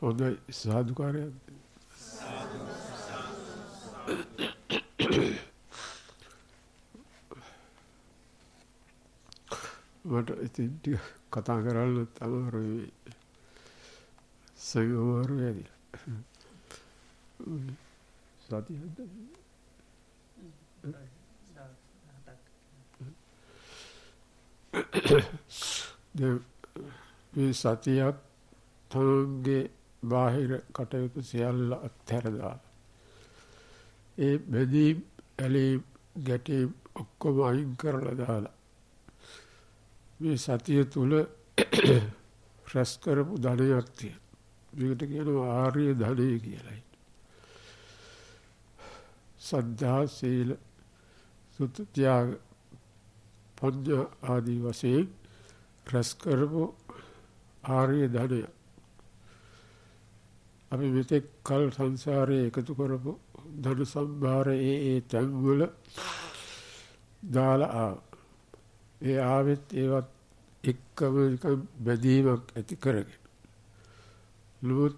හොඳයි සාධකාරයක් මට ඉතින් ටික කතා කරන්න අමාරුයි සවිමාරු ඇති සතියද මේ සතියක් තමන්ගේ බාහිර කටයුතු සියල්ල අත්හැරදා. ඒ බැදීම් ඇලීම් ගැටීම් ඔක්කොම අයින් කරලා දාලා. මේ සතිය තුළ රැස් කරපු ධනයක් තියෙන. මේකට කියනවා ආර්ය ධනය කියලයි. සද්ධා සීල සුත ත්‍යාග පඤ්ඤා ආදී වශයෙන් රැස් කරපු ආර්ය ධනය. අපි මෙතෙක් කල් සංසාරයේ එකතු කරපු ධන සම්භාර ඒ ඒ තැන්වල දාලා ආව. ඒ ආවෙත් ඒවත් එක්කම නිකන් බැඳීමක් ඇති කරගෙන. නමුත්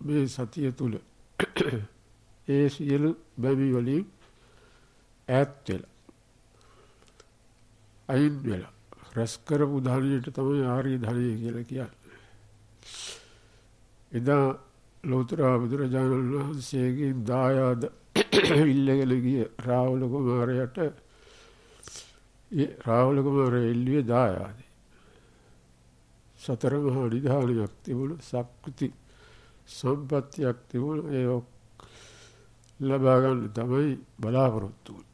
මේ සතිය තුල ඒ සියලු බැමි වලින් ඈත් වෙලා අයින් වෙලා රැස් කරපු ධනයට තමයි ආර්ය ධනය කියලා කියන්නේ. එදා ලෝතර බුදුරජාණන් වහන්සේගෙන් දායාද ඉල්ලගෙන ගිය රාහුල කුමාරයට ඒ රාහුල කුමාරය එල්ලුවේ දායාදේ. සතර මහා නිධානයක් තිබුණු සක්විති සම්පත්තියක් තිබුණු ඒ ලබා ගන්න තමයි බලාපොරොත්තු වුනේ.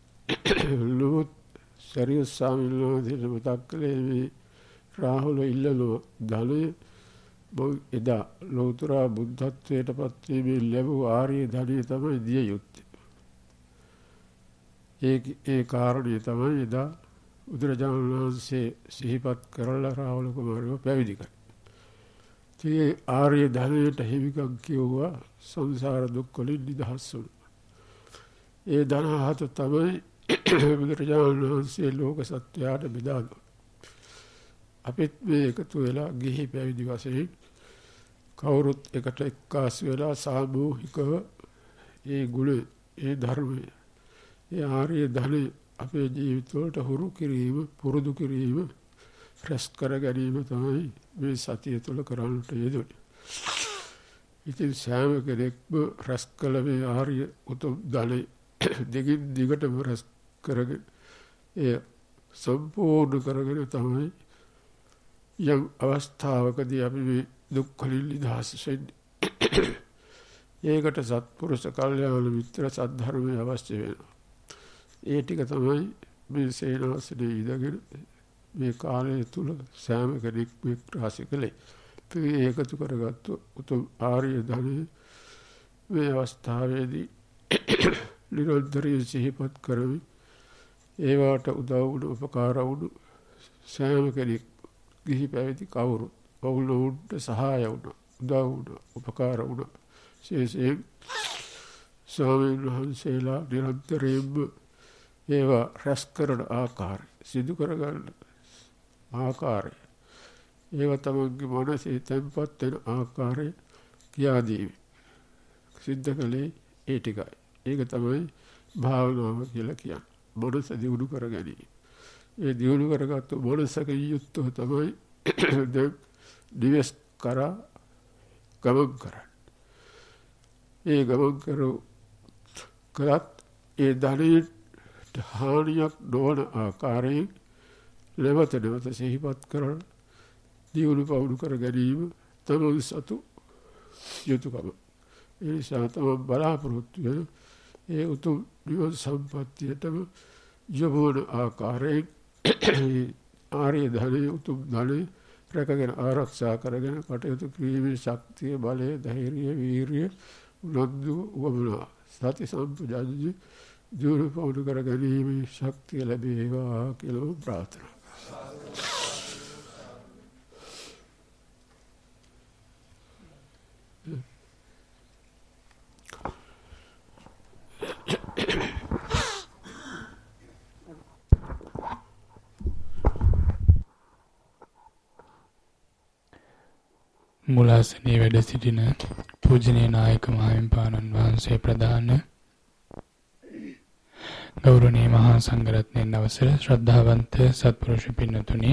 නමුත් සරියුත් ස්වාමීන් වහන්සේට මතක් කළේ මේ රාහුල ඉල්ලනවා ධනය මං එදා ලෝතර බුද්ධත්වයට පත්වීමේ ලැබූ ආර්ය ධනය තමයි දිය යුත්තේ. ඒ ඒ කාරණය තමයි එදා බුදුරජාණන් වහන්සේ සිහිපත් කරලා රාහුල කුමාරව පැවිදි කළේ. ඉතින් ආර්ය ධනයට හිමිකම් කිව්වා සංසාර දුක් වලින් නිදහස් වුණා. ඒ ධන හත තමයි බුදුරජාණන් වහන්සේ ලෝක සත්වයාට බෙදා දුන්නා. අපිත් මේ එකතු වෙලා ගිහි පැවිදි වශයෙන් කවුරුත් එකට එක්කාසු වෙලා සාමූහිකව ඒ ගුණ ඒ ධර්මය ඒ ආර්ය ධනය අපේ ජීවිතවලට හුරු කිරීම පුරුදු කිරීම රැස් කර ගැනීම තමයි මේ සතිය තුළ කරන්නට යෙදුනේ. ඉතින් සෑම කෙනෙක්ම රැස් කළ මේ ආර්ය උතුම් ධනෙ දිගින් දිගටම රැස් කරගෙන එය සම්පූර්ණ කරගෙන තමයි යම් අවස්ථාවකදී අපි මේ දුක් වලින් නිදහස් වෙන්නේ. ඒකට සත්පුරුෂ කල්යාණ මිත්‍ර සද්ධර්මය අවශ්‍ය වෙනවා. ඒ ටික තමයි මේ සේනාසනේ ඉඳගෙන මේ කාලය තුල සෑම කෙනෙක් මේ රාශි කළේ. ඒ ඒකතු කරගත්තු උතුම් ආර්ය ධනෙ මේ අවස්ථාවේදී නිරන්තරයෙන් සිහිපත් කරමින් ඒවාට උදව් වුණු උපකාර වුණු සෑම කෙනෙක් ගිහි පැවිදි කවුරුත් ඔවුනොවුන්ට සහාය වුණ උදව් වුණ උපකාර වුණ ශේෂයෙන් ස්වාමීන් වහන්සේලා නිරන්තරයෙන්ම ඒවා රැස් කරන ආකාරය සිදු කරගන්න ආකාරය ඒව තමන්ගේ මනසේ තැන්පත් වෙන ආකාරය කියා දීවි. සිද්ධ කළේ ඒ ටිකයි. ඒක තමයි භාවනාව කියලා කියන්නේ. මනස දියුණු කර ගැනීම. ඒ දියුණු කරගත්තු මනසක යුක්තව තමයි දැන් දිවස් කරා ගමන් කරන්න. ඒ ගමන් කරු කළත් ඒ ධනයට හානියක් නොවන ආකාරයෙන් නැවත නැවත සිහිපත් කරන දියුණු පවුණු කර ගැනීම තමන් සතු යුතුකම. ඒ නිසා තමන් බලාපොරොත්තු වෙන ඒ උතුම් නිවන් සම්පත්තියටම යොමුවන ආකාරයෙන් ආර්ය ධනය උතුම් ධනය රැකගෙන ආරක්ෂා කරගෙන කටයුතු කිරීමේ ශක්තිය බලය ධෛර්යය වීරිය උනන්දු වමනා සති සම්පජාඤ්ඤ දියුණු පවුණු කර ගැනීමේ ශක්තිය ලැබේවා කියලා ප්‍රාර්ථනා මුලාසනයේ වැඩ සිටින පූජනීය නායක මහින්පාණන් වහන්සේ ප්‍රධාන ගෞරවනීය මහා සංඝරත්නයන් අවසර ශ්‍රද්ධාවන්ත සත්පුරුෂ පින්නතුනි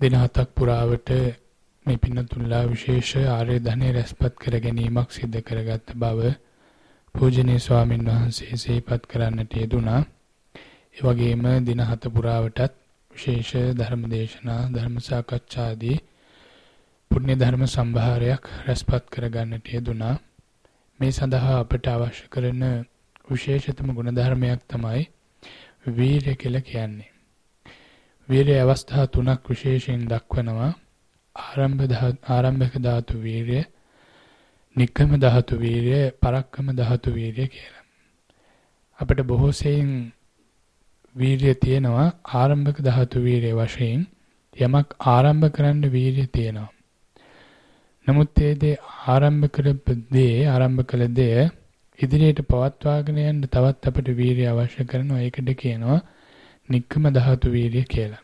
දින හතක් පුරාවට මේ පින්නතුන්ලා විශේෂ ආර්ය ධනෙ රැස්පත් කර ගැනීමක් සිදු කරගත් බව පූජනීය ස්වාමින් වහන්සේ සිහිපත් කරන්නට යෙදුනා. ඒ වගේම දින හත පුරාවටත් විශේෂ ධර්ම දේශනා ධර්ම සාකච්ඡා ආදී පුණ්‍ය ධර්ම සම්භාරයක් රැස්පත් කරගන්නට යෙදුනා. මේ සඳහා අපට අවශ්‍ය කරන විශේෂතම ගුණධර්මයක් තමයි වීරය කියලා කියන්නේ. වීරය අවස්ථා තුනක් විශේෂයෙන් දක්වනවා. ආරම්භ ආරම්භක ධාතු වීරය, නික්කම ධාතු වීරය, පරක්කම ධාතු වීරය කියලා. අපිට බොහෝ සෙයින් වීරිය තියෙනවා ආරම්භක ධාතු වීරිය වශයෙන් යමක් ආරම්භ කරන්න වීරිය තියෙනවා. නමුත් ඒ දේ ආරම්භ කරපු දේ ආරම්භ කළ දේ ඉදිරියට පවත්වාගෙන යන්න තවත් අපිට වීරිය අවශ්‍ය කරනවා. ඒකට කියනවා නික්කම ධාතු වීරිය කියලා.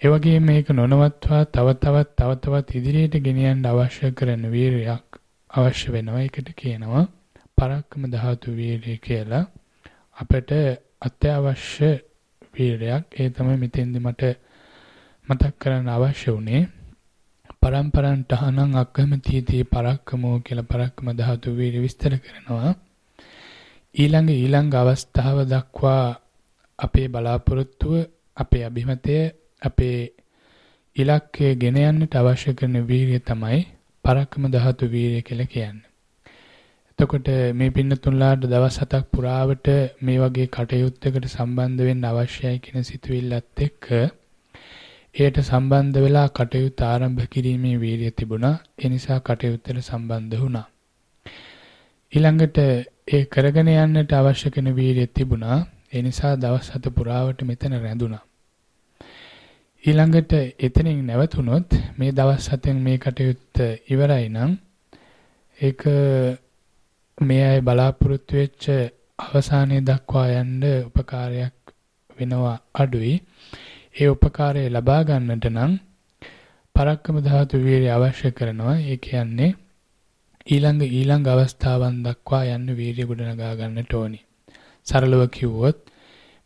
ඒ වගේම මේක නොනවත්වා තව තවත් තව තවත් ඉදිරියට ගෙනියන්න අවශ්‍ය කරන වීරියක් අවශ්‍ය වෙනවා. ඒකට කියනවා පරක්කම ධාතු වීරිය කියලා. අපිට අත්‍යවශ්‍ය වීරයක්. ඒ තමයි මෙතෙන්දි මට මතක් කරන්න අවශ්‍ය වුණේ. පරම්පරන් තහනම් අකමැතිදී පරක්කමෝ කියලා පරක්කම ධාතු වීර විස්තර කරනවා. ඊළඟ ඊළඟ අවස්ථාව දක්වා අපේ බලාපොරොත්තුව අපේ අභිමතය අපේ ඉලක්කය ගෙන යන්නට අවශ්‍ය කරන වීරිය තමයි පරක්කම ධාතු වීරිය කියලා කියන්නේ. එතකොට මේ පින්නතුන්ලාට දවස් හතක් පුරාවට මේ වගේ කටයුත්තකට සම්බන්ධ වෙන්න අවශ්‍යයි කියන සිතුවිල්ලත් එක්ක එයට සම්බන්ධ වෙලා කටයුතු ආරම්භ කිරීමේ වීරිය තිබුණා. ඒ නිසා කටයුත්තට සම්බන්ධ වුණා. ඊළඟට ඒ කරගෙන යන්නට අවශ්‍ය කරන වීරිය තිබුණා. ඒ නිසා දවස් හත පුරාවට මෙතන රැඳුණා. ඊළඟට එතනින් නැවතුනොත් මේ දවස් හතෙන් මේ කටයුත්ත ඉවරයි නම් ඒක මේ අය බලාපොරොත්තු වෙච්ච අවසානයේ දක්වා යන්න උපකාරයක් වෙනවා අඩුයි. ඒ උපකාරය ලබා ගන්නට නම් පරක්කම ධාතු වීරිය අවශ්‍ය කරනවා. ඒ කියන්නේ ඊළඟ ඊළඟ අවස්ථාවන් දක්වා යන්න වීරිය ගොඩනගා ගන්නට ඕනි. සරලව කිව්වොත්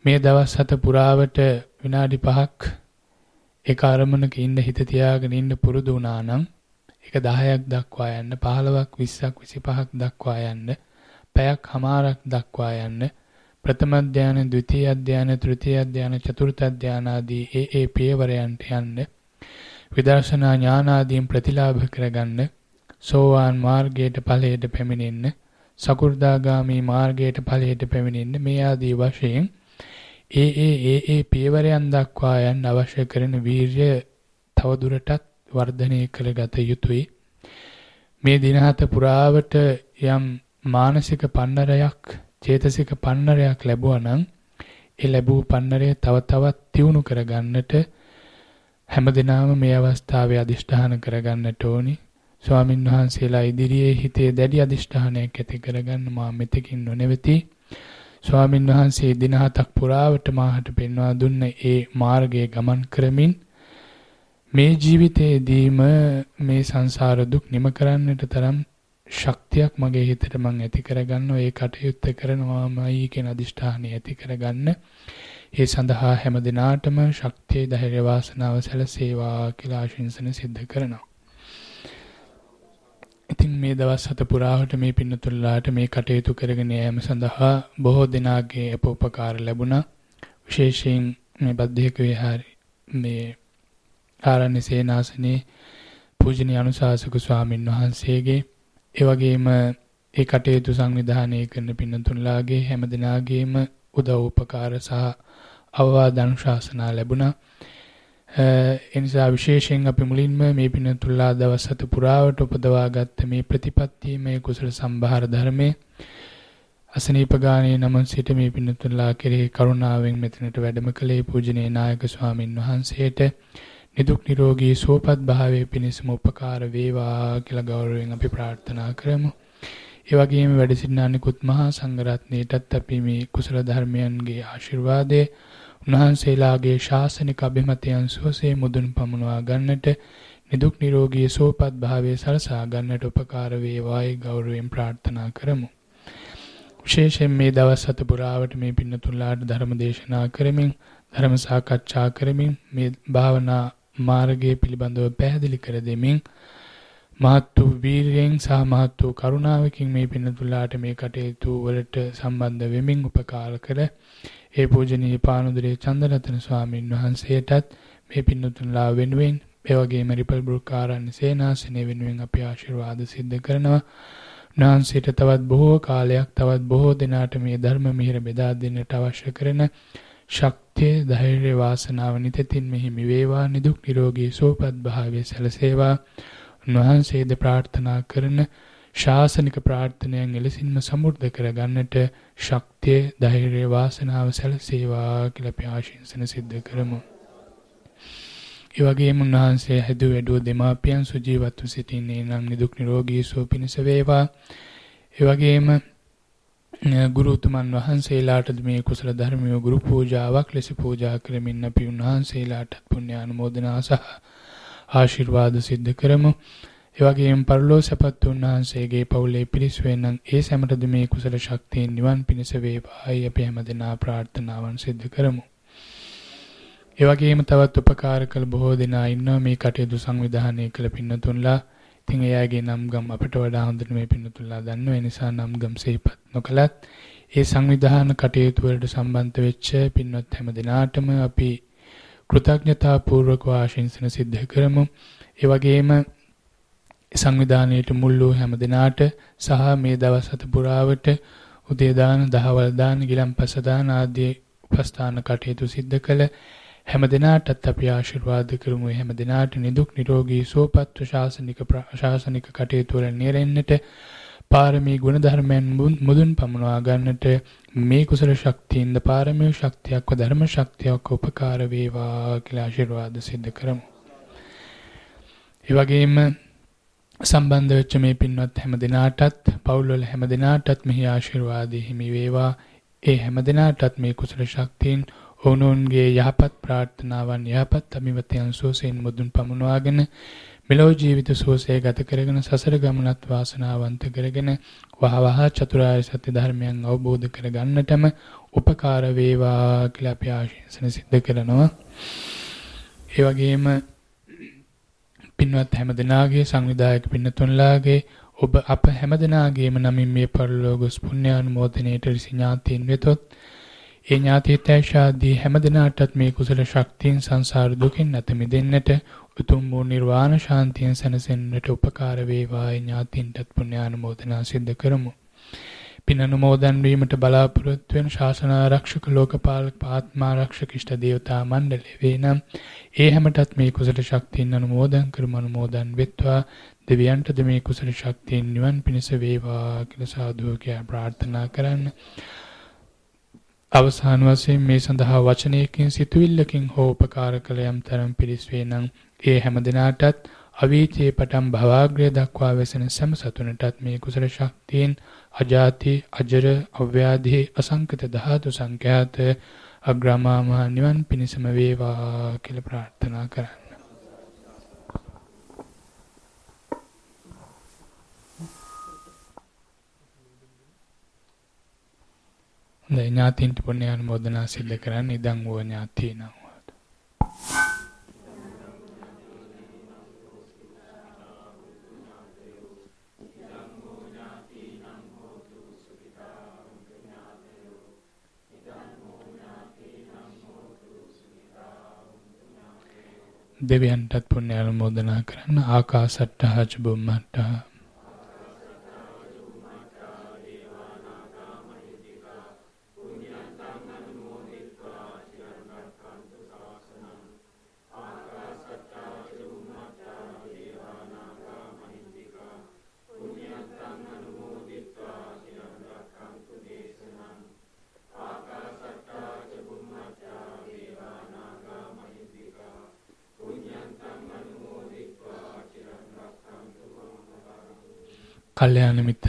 මේ දවස් හත පුරාවට විනාඩි 5ක් එක අරමුණක ඉන්න හිත තියාගෙන ඉන්න පුරුදු වුණා නම් ඒක 10ක් දක්වා යන්න 15ක් 20ක් 25ක් දක්වා යන්න පැයක් හමාරක් දක්වා යන්න ප්‍රථම ධානය, ද්විතීයි ධානය, තෘතීයි ධානය, චතුර්ථ ධාන ආදී ඒ ඒ පියවරයන්ට යන්න විදර්ශනා ඥාන ආදීන් ප්‍රතිලාභ කරගන්න සෝවාන් මාර්ගයට ඵලයට පැමිණෙන්න සකු르දාගාමි මාර්ගයට ඵලයට පැමිණෙන්න මේ ආදී වශයෙන් ඒ ඒ ඒ ඒ පියවරයන් දක්වා යන්න අවශ්‍ය කරන වීරිය තවදුරටත් වර්ධනය කරගත යුතුයි. මේ දින හත පුරාවට යම් මානසික පන්නරයක්, චේතසික පන්නරයක් ලැබුවා නම් ඒ ලැබූ පන්නරය තව තවත් තියුණු කරගන්නට හැමදෙනාම මේ අවස්ථාවේ අදිෂ්ඨාන කරගන්නට ඕනි. ස්වාමින් වහන්සේලා ඉදිරියේ හිතේ දැඩි අදිෂ්ඨානයක් ඇති කරගන්න මා මෙතකින් නොනෙවති. ස්වාමින් වහන්සේ දින හතක් පුරාවට මාහට පෙන්වා දුන්න ඒ මාර්ගයේ ගමන් කරමින් මේ ජීවිතයේදීම මේ සංසාර දුක් නිම කරන්නට තරම් ශක්තියක් මගේ හිතට මං ඇති කරගන්න ඒ කටයුත්ත කරනවාමයි කියන අදිෂ්ඨානය ඇති කරගන්න ඒ සඳහා හැම දිනාටම ශක්තිය ධෛර්ය වාසනාව සැලසේවා කියලා ආශිංසන සිද්ධ කරනවා. ඉතින් මේ දවස් හත පුරාවට මේ පින්නතුල්ලාට මේ කටයුතු කරගෙන යාම සඳහා බොහෝ දෙනාගේ අපෝපකාර ලැබුණා. විශේෂයෙන් මේ බද්ධික විහාරේ මේ ආරණ්‍ය සේනාසනේ පූජනීය අනුශාසක ස්වාමින් වහන්සේගේ ඒ වගේම ඒ කටයුතු සංවිධානය කරන පින්නතුන්ලාගේ හැමදිනාගේම උදව් උපකාර සහ අවවාද අනුශාසනා ලැබුණා. ඒ නිසා විශේෂයෙන් අපි මුලින්ම මේ පින්නතුල්ලා දවස් හත පුරාවට උපදවාගත්ත මේ ප්‍රතිපත්තියේ මේ කුසල සම්භාර ධර්මයේ අසනීප ගානේ නම සිට මේ පින්නතුල්ලා කෙරෙහි කරුණාවෙන් මෙතනට වැඩම කළේ පූජනීය නායක ස්වාමින් වහන්සේට නිදුක් නිරෝගී සුවපත් භාවයේ පිණිසම උපකාර වේවා කියලා ගෞරවයෙන් අපි ප්‍රාර්ථනා කරමු. ඒ වගේම වැඩ සිටින අනිකුත් මහා සංඝරත්නයටත් අපි මේ කුසල ධර්මයන්ගේ ආශිර්වාදය උන්වහන්සේලාගේ ශාසනික අභිමතයන් සුවසේ මුදුන් පමුණවා ගන්නට නිදුක් නිරෝගී සුවපත් භාවයේ සලසා ගන්නට උපකාර වේවායි ගෞරවයෙන් ප්‍රාර්ථනා කරමු. විශේෂයෙන් මේ දවස් හත පුරාවට මේ පින්නතුන්ලාට ධර්ම දේශනා කරමින් ධර්ම සාකච්ඡා කරමින් මේ භාවනා මාර්ගය පිළිබඳව පැහැදිලි කර දෙමින් මහත් වූ වීරියෙන් සහ මහත් වූ කරුණාවකින් මේ පින්නතුන්ලාට මේ කටයුතු වලට සම්බන්ධ වෙමින් උපකාර කළ ඒ පූජනීය පානුදුරේ චන්දරතන ස්වාමීන් වහන්සේටත් මේ පින්නතුන්ලා වෙනුවෙන් ඒ වගේම රිපල් බුරුකාරන් සේනාසනේ වෙනුවෙන් අපි ආශිර්වාද සිද්ධ කරනවා. උන්වහන්සේට තවත් බොහෝ කාලයක් තවත් බොහෝ දිනාට මේ ධර්ම මිහිර බෙදා දෙන්නට අවශ්‍ය කරන ශක්තිය ධෛර්ය වාසනාව නිතින් මෙහිමි වේවා. නිදුක් නිරෝගී සුවපත් භාවයේ සැලසේවා. උන්වහන්සේද ප්‍රාර්ථනා කරන ශාසනික ප්‍රාර්ථනයන් එලෙසින්ම සමෘද්ධ කරගන්නට ශක්තිය ධෛර්ය වාසනාව සැලසේවා කියලා අපි ආශිංසන සිද්ධ කරමු. ඒ වගේම උන්වහන්සේ හැදු වැඩුව දෙමාපියන් සුජීවත්ව සිටින්නේ නම් නිදුක් නිරෝගී සුව පිණිස වේවා. ඒ වගේම ගුරුතුමන් වහන්සේලාටද මේ කුසල ධර්මිය ගුරු පූජාවක් ලෙස පූජා කරමින් අපි උන්වහන්සේලාට පුණ්‍ය ආනුමෝදනා සහ ආශිර්වාද සිද්ධ කරමු. ඒ වගේම පරලෝ සපත් උන්වහන්සේගේ පවුලේ පිරිස් වෙනන් ඒ සැමටද මේ කුසල ශක්තියෙන් නිවන් පිණිස වේවායි අපි හැමදෙනා ප්‍රාර්ථනාවන් සිද්ධ කරමු. ඒ වගේම තවත් උපකාර කළ බොහෝ දෙනා ඉන්නවා මේ කටයුතු සංවිධානය කළ පින්නතුන්ලා. ඉතින් එයාගේ නම් ගම් අපිට වඩා හොඳට මේ පින්නතුන්ලා දන්නවා. ඒ නිසා නම් ගම් සිහිපත් නොකලත් ඒ සංවිධාන කටයුතු වලට සම්බන්ධ වෙච්ච පින්වත් හැම දිනාටම අපි කෘතඥතා පූර්වක ආශිංසන සිද්ධ කරමු. ඒ වගේම සංවිධානයට මුල් වූ හැම දිනාට සහ මේ දවස් හත පුරාවට උදේ දාන, දහවල් දාන, ගිලම්පස දාන ආදී උපස්ථාන කටයුතු සිද්ධ කළ හැම දිනාටත් අපි ආශිර්වාද කරමු හැම දිනාට නිදුක් නිරෝගී සුවපත්ව ශාසනික ශාසනික කටයුතු වල නිරෙන්නට පාරමී ගුණ ධර්මයන් මුදුන් පමුණවා ගන්නට මේ කුසල ශක්තියින්ද පාරමී ශක්තියක්ව ධර්ම ශක්තියක් උපකාර වේවා කියලා ආශිර්වාද සිද්ධ කරමු. ඒ වගේම සම්බන්ධ වෙච්ච මේ පින්වත් හැම දිනාටත් පවුල් වල හැම දිනාටත් මෙහි ආශිර්වාද හිමි වේවා. ඒ හැම දිනාටත් මේ කුසල ශක්තියින් ඔවුනොවුන්ගේ යහපත් ප්‍රාර්ථනාවන් යහපත් අමිවතයන් සුවසෙන් මුදුන් පමුණවාගෙන මෙලොව ජීවිත සුවසේ ගත කරගෙන සසර ගමනත් වාසනාවන්ත කරගෙන වහවහ චතුරාර්ය සත්‍ය ධර්මයන් අවබෝධ කරගන්නටම උපකාර වේවා කියලා අපි ආශිර්වාද සිද්ධ කරනවා. ඒ වගේම පින්වත් හැමදෙනාගේ සංවිධායක පින්නතුන්ලාගේ ඔබ අප හැමදෙනාගේම නමින් මේ පරලෝකස් පුණ්‍යානුමෝදනයේට ඍසි ඥාතීන් වෙතොත් ඒ ඥාතිත්‍යශාදී හැමදිනාටත් මේ කුසල ශක්තියෙන් සංසාර දුකින් නැත මිදෙන්නට උතුම් වූ නිර්වාණ ශාන්තියෙන් සැනසෙන්නට උපකාර වේවායි ඥාතින්ටත් පුණ්‍යානුමෝදනා සිද්ධ කරමු. පින් අනුමෝදන් වීමට බලාපොරොත්තු වෙන ශාසන ආරක්ෂක ලෝකපාලක ආත්මාරක්ෂක ඉෂ්ට දේවතා මණ්ඩලය වේනම් ඒ හැමටත් මේ කුසල ශක්තියෙන් අනුමෝදන් කරමු අනුමෝදන් වෙත්වා දෙවියන්ටද මේ කුසල ශක්තියෙන් නිවන් පිණිස වේවා කියලා සාදු කියා ප්‍රාර්ථනා කරන්න. අවසාන වශයෙන් මේ සඳහා වචනයකින් සිතුවිල්ලකින් හෝ උපකාර කළ යම් තරම් පිරිස් වේ නම් ඒ හැම දිනාටත් අවීචේ පටන් භවග්‍රය දක්වා වෙසෙන සෑම සතුනටත් මේ කුසල ශක්තියෙන් අජාති අජර අව්‍යාධි අසංකත ධාතු සංඛ්‍යාත අග්‍රමා මහ නිවන් පිණසම වේවා කියලා ප්‍රාර්ථනා කරන්න. හොඳයි. ඥාතීන්ට පුණ්‍ය අනුමෝදනා සිද්ධ කරන්න. ඉදන් වූ ඥාතීනම් දෙවියන්ටත් පුණ්‍ය අනුමෝදනා කරන්න. ආකාසට්ටහච බුම්මට්ටහ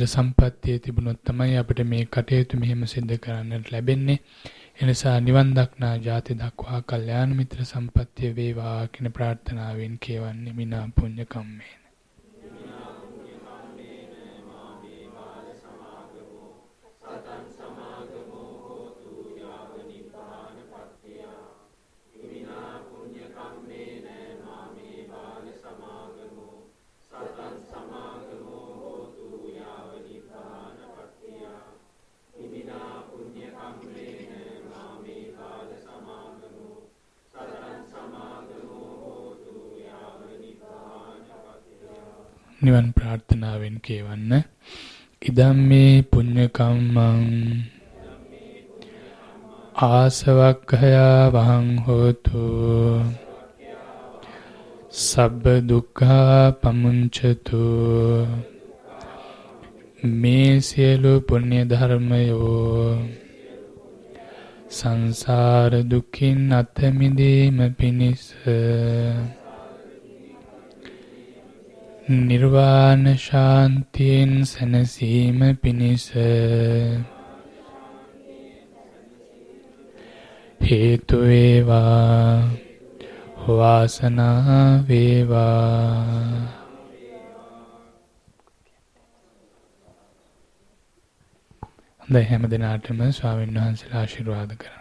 කල්යාණ මිත්‍ර සම්පත්තිය තිබුණොත් තමයි අපිට මේ කටයුතු මෙහෙම සිද්ධ කරන්නට ලැබෙන්නේ. එනිසා නිවන් දක්නා ජාති දක්වා කල්යාණ මිත්‍ර සම්පත්තිය වේවා කියන ප්‍රාර්ථනාවෙන් කියවන්නේ මිනා පුඤ්ඤ කම්මේන ඉදම්මේ පුඤ්ඤ කම්මං ආසවක්ඛයා වහං හෝතු සබ්බ දුක්ඛා පමුංචතු මේ සියලු පුණ්‍ය ධර්මයෝ සංසාර දුකින් අත මිදීම පිණිස නිර්වාණ ශාන්තියෙන් සැනසීම පිණිස හේතු වේවා. වාසනා වේවා. හොඳයි හැම දිනාටම ස්වාමීන් වහන්සේලා ආශිර්වාද කරනවා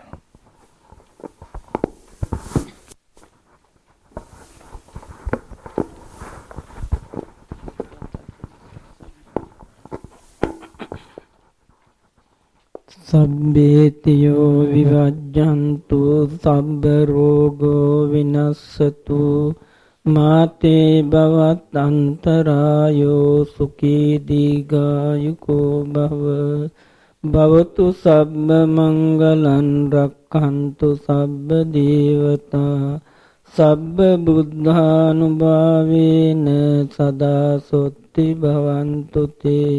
සබ්බේතියෝ විවජ්ජන්තු සබ්බ රෝගෝ විනස්සතු මාතේ භවත් අන්තරායෝ සුඛී දීගායුකෝ භව භවතු සබ්බ මංගලං රක්ඛන්තු සබ්බ දේවතා සබ්බ බුද්ධානුභාවේන සදා සොත්ති භවන්තු තේ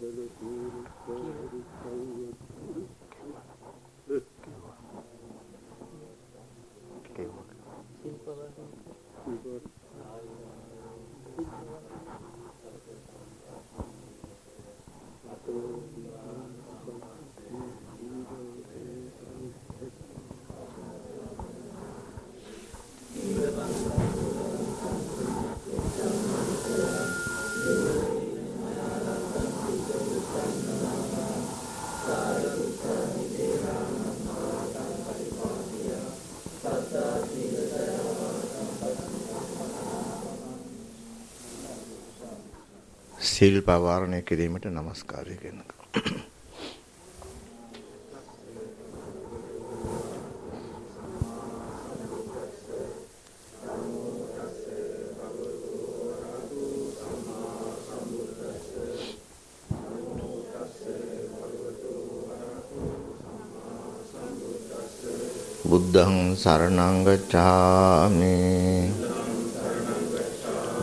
Que සිල් පවාරණය කිරීමට নমස්කාරය කරනවා. බුද්ධං සරණං ගච්ඡාමි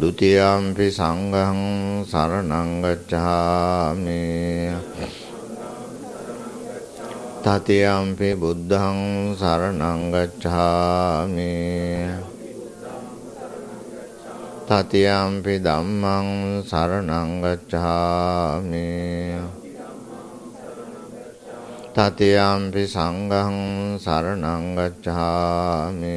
ဒ ුතියම්පි සංඝං සරණං ගච්ඡාමි තතියම්පි බුද්ධං සරණං ගච්ඡාමි තතියම්පි ධම්මං සරණං ගච්ඡාමි තතියම්පි සංඝං සරණං ගච්ඡාමි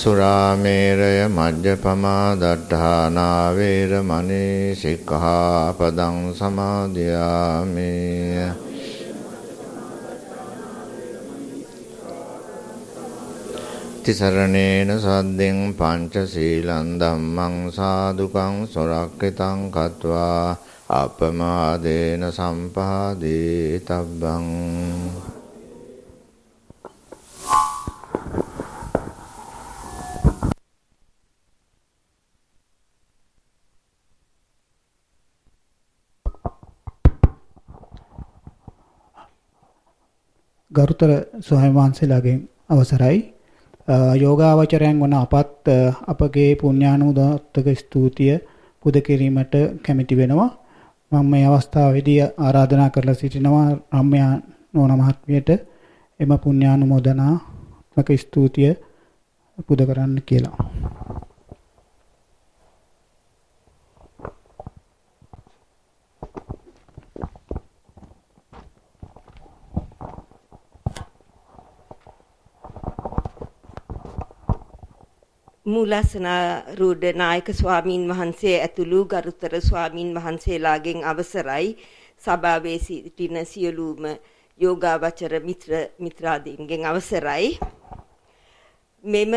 සුරාමේරය මජ්ජපමා දට්ඨානා වේරමණී සික්ඛාපදං සමාදියාමි. තිසරණේන සද්දෙන් පංචශීලං ධම්මං සාදුකං සොරක්කිතං කତ୍වා අපමාදේන සම්පාදේ තබ්බං ගරුතර ස්වාමීන් වහන්සේලාගෙන් අවසරයි. යෝගාවචරයන් වන අපත් අපගේ පුණ්‍යානුදාත්තක ස්තුතිය පුද කිරීමට කැමැති වෙනවා. මම මේ අවස්ථාවේදී ආරාධනා කරලා සිටිනවා රම්‍යා නෝන මහත්මියට එම පුණ්‍යානුමෝදනාත්මක ස්තුතිය පුද කරන්න කියලා. මූලසනා රූඩ නායක ස්වාමින් වහන්සේ ඇතුළු ගරුතර ස්වාමින් වහන්සේලාගෙන් අවසරයි. සභාවේ සිටින සියලුම යෝගාවචර මිත්‍ර මිත්‍රාදීන්ගෙන් අවසරයි. මෙම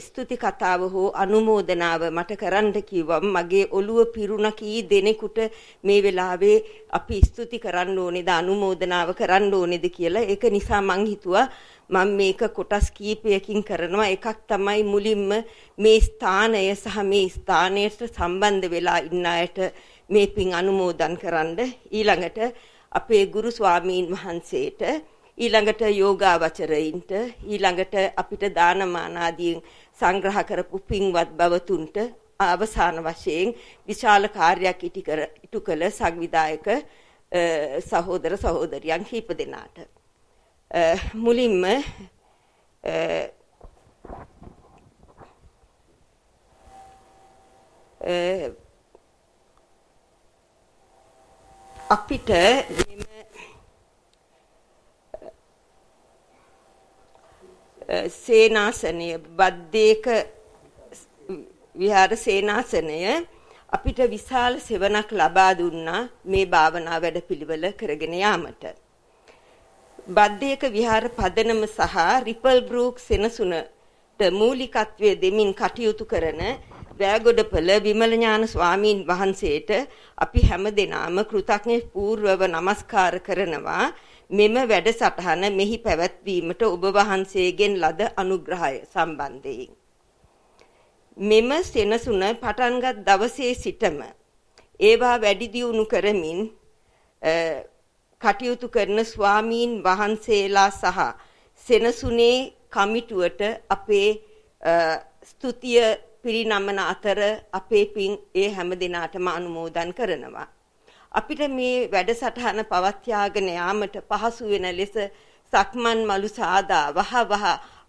ස්තුති කතාව හෝ අනුමෝදනාව මට කරන්න කිව්වම මගේ ඔළුව පිරුණ කී දෙනෙකුට මේ වෙලාවේ අපි ස්තුති කරන්න ඕනේද අනුමෝදනාව කරන්න ඕනේද කියලා. ඒක නිසා මං හිතුවා මම මේක කොටස් කීපයකින් කරනවා. එකක් තමයි මුලින්ම මේ ස්ථානය සහ මේ ස්ථානයට සම්බන්ධ වෙලා ඉන්න අයට මේ පින් අනුමෝදන් කරන්න. ඊළඟට අපේ ගුරු ස්වාමීන් වහන්සේට ඊළඟට යෝගාවචරයින්ට ඊළඟට අපිට දානමාන ආදීන් සංග්‍රහ කරපු පින්වත් බවතුන්ට අවසාන වශයෙන් විශාල කාර්යයක් ඉටු කළ සංවිධායක සහෝදර සහෝදරියන් කීප දෙනාට. මුලින්ම අපිට මෙම සේනාසනය බද්දේක විහාර සේනාසනය අපිට විශාල සෙවණක් ලබා දුන්නා මේ භාවනා වැඩපිළිවෙල කරගෙන යාමට. බද්දේක විහාර පදනම සහ රිපල් බෲක් සෙනසුනට මූලිකත්වයේ දෙමින් කටයුතු කරන වැයගොඩපළ විමල ඥාන ස්වාමීන් වහන්සේට අපි හැම දිනාම කෘතඥ පූර්වව নমස්කාර කරනවා මෙම වැඩසටහන මෙහි පැවැත්වීමට ඔබ වහන්සේගෙන් ලද අනුග්‍රහය සම්බන්ධයෙන් මෙම සෙනසුන පටන්ගත් දවසේ සිටම ඒවා වැඩි දියුණු කරමින් කටයුතු කරන ස්වාමීන් වහන්සේලා සහ සෙනසුනේ කමිටුවට අපේ ස්තුතිය පිරිනමන අතර අපේ පින් ඒ හැම දිනාටම අනුමෝදන් කරනවා. අපිට මේ වැඩසටහන පවත්වාගෙන යාමට පහසු වෙන ලෙස සක්මන් මලු සාදා වහ වහ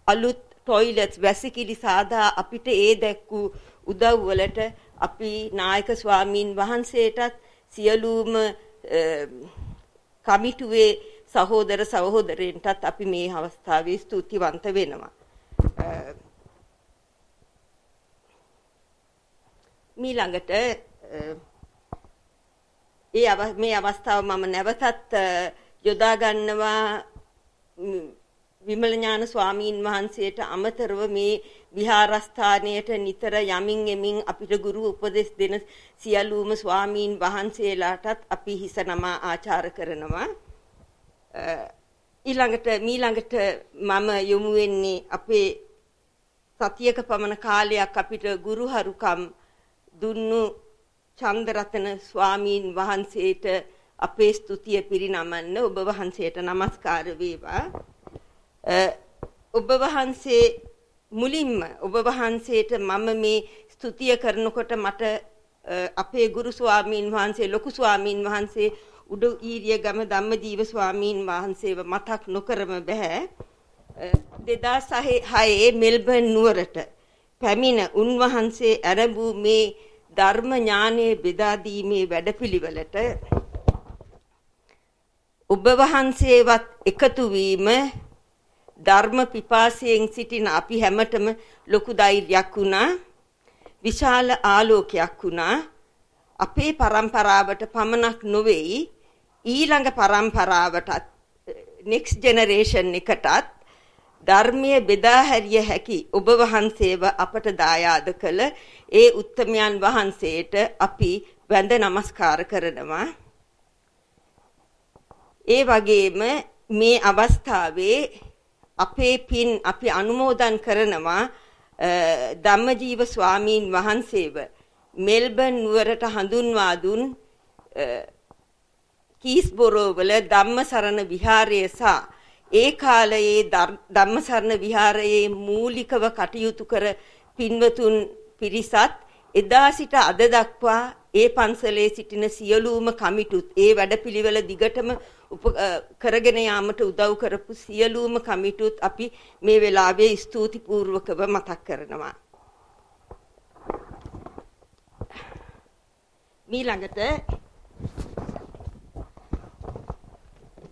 අලුත් ටොයිලට්ස් වැසිකිලි සාදා අපිට ඒ දැක්වූ උදව් වලට අපි නායක ස්වාමීන් වහන්සේටත් සියලුම කමිටුවේ සහෝදර සහෝදරයන්ටත් අපි මේ අවස්ථාවේ ස්තුතිවන්ත වෙනවා. මීළඟට ඒ මේ අවස්ථාව මම නැවතත් යොදා ගන්නවා. විමල ඥාන ස්වාමීන් වහන්සේට අමතරව මේ විහාරස්ථානයට නිතර යමින් එමින් අපිට ගුරු උපදෙස් දෙන සියලුම ස්වාමීන් වහන්සේලාටත් අපි හිස නම ආචාර කරනවා. ඊළඟට මීළඟට මම යොමු වෙන්නේ අපේ සතියක පමණ කාලයක් අපිට ගුරුහරුකම් දුන්නු චන්දරතන ස්වාමීන් වහන්සේට අපේ ස්තුතිය පිරිනමන්න ඔබ වහන්සේට নমස්කාර වේවා. ඔබ වහන්සේ මුලින්ම ඔබ වහන්සේට මම මේ ස්තුතිය කරනකොට මට අපේ ගුරු ස්වාමීන් වහන්සේ ලොකු ස්වාමීන් වහන්සේ උඩ ඊරිය ගම ධම්මජීව ස්වාමීන් වහන්සේව මතක් නොකරම බෑ 2006 මෙල්බන් නුවරට පැමිණ උන්වහන්සේ ආරම්භු මේ ධර්ම ඥානයේ බෙදා දීමේ වැඩපිළිවෙලට ඔබ වහන්සේවත් එකතු වීම ධර්ම පිපාසයෙන් සිටින අපි හැමතෙම ලොකු ධෛර්යයක් වුණා. විශාල ආලෝකයක් වුණා. අපේ પરම්පරාවට පමණක් නොවේයි ඊළඟ પરම්පරාවටත් next generation එකටත් ධර්මයේ බෙදා හැරිය හැකි ඔබ වහන්සේව අපට දායාද කළ ඒ උත්තමයන් වහන්සේට අපි වැඳ නමස්කාර කරනවා. ඒ වගේම මේ අවස්ථාවේ අපේ පින් අපි අනුමෝදන් කරනවා ධම්මජීව ස්වාමීන් වහන්සේව. මෙල්බන් නුවරට හඳුන්වා දුන් කීස්බොරෝ වල ධම්මසරණ විහාරය සහ ඒ කාලයේ ධම්මසරණ විහාරයේ මූලිකව කටයුතු කර පින්වතුන් පිරිසත් එදා සිට අද දක්වා ඒ පන්සලේ සිටින සියලුම කමිටුත් ඒ වැඩපිළිවෙල දිගටම කරගෙන යාමට උදව් කරපු සියලුම කමිටුත් අපි මේ වෙලාවේ ස්තුති පූර්වකව මතක් කරනවා. මීළඟට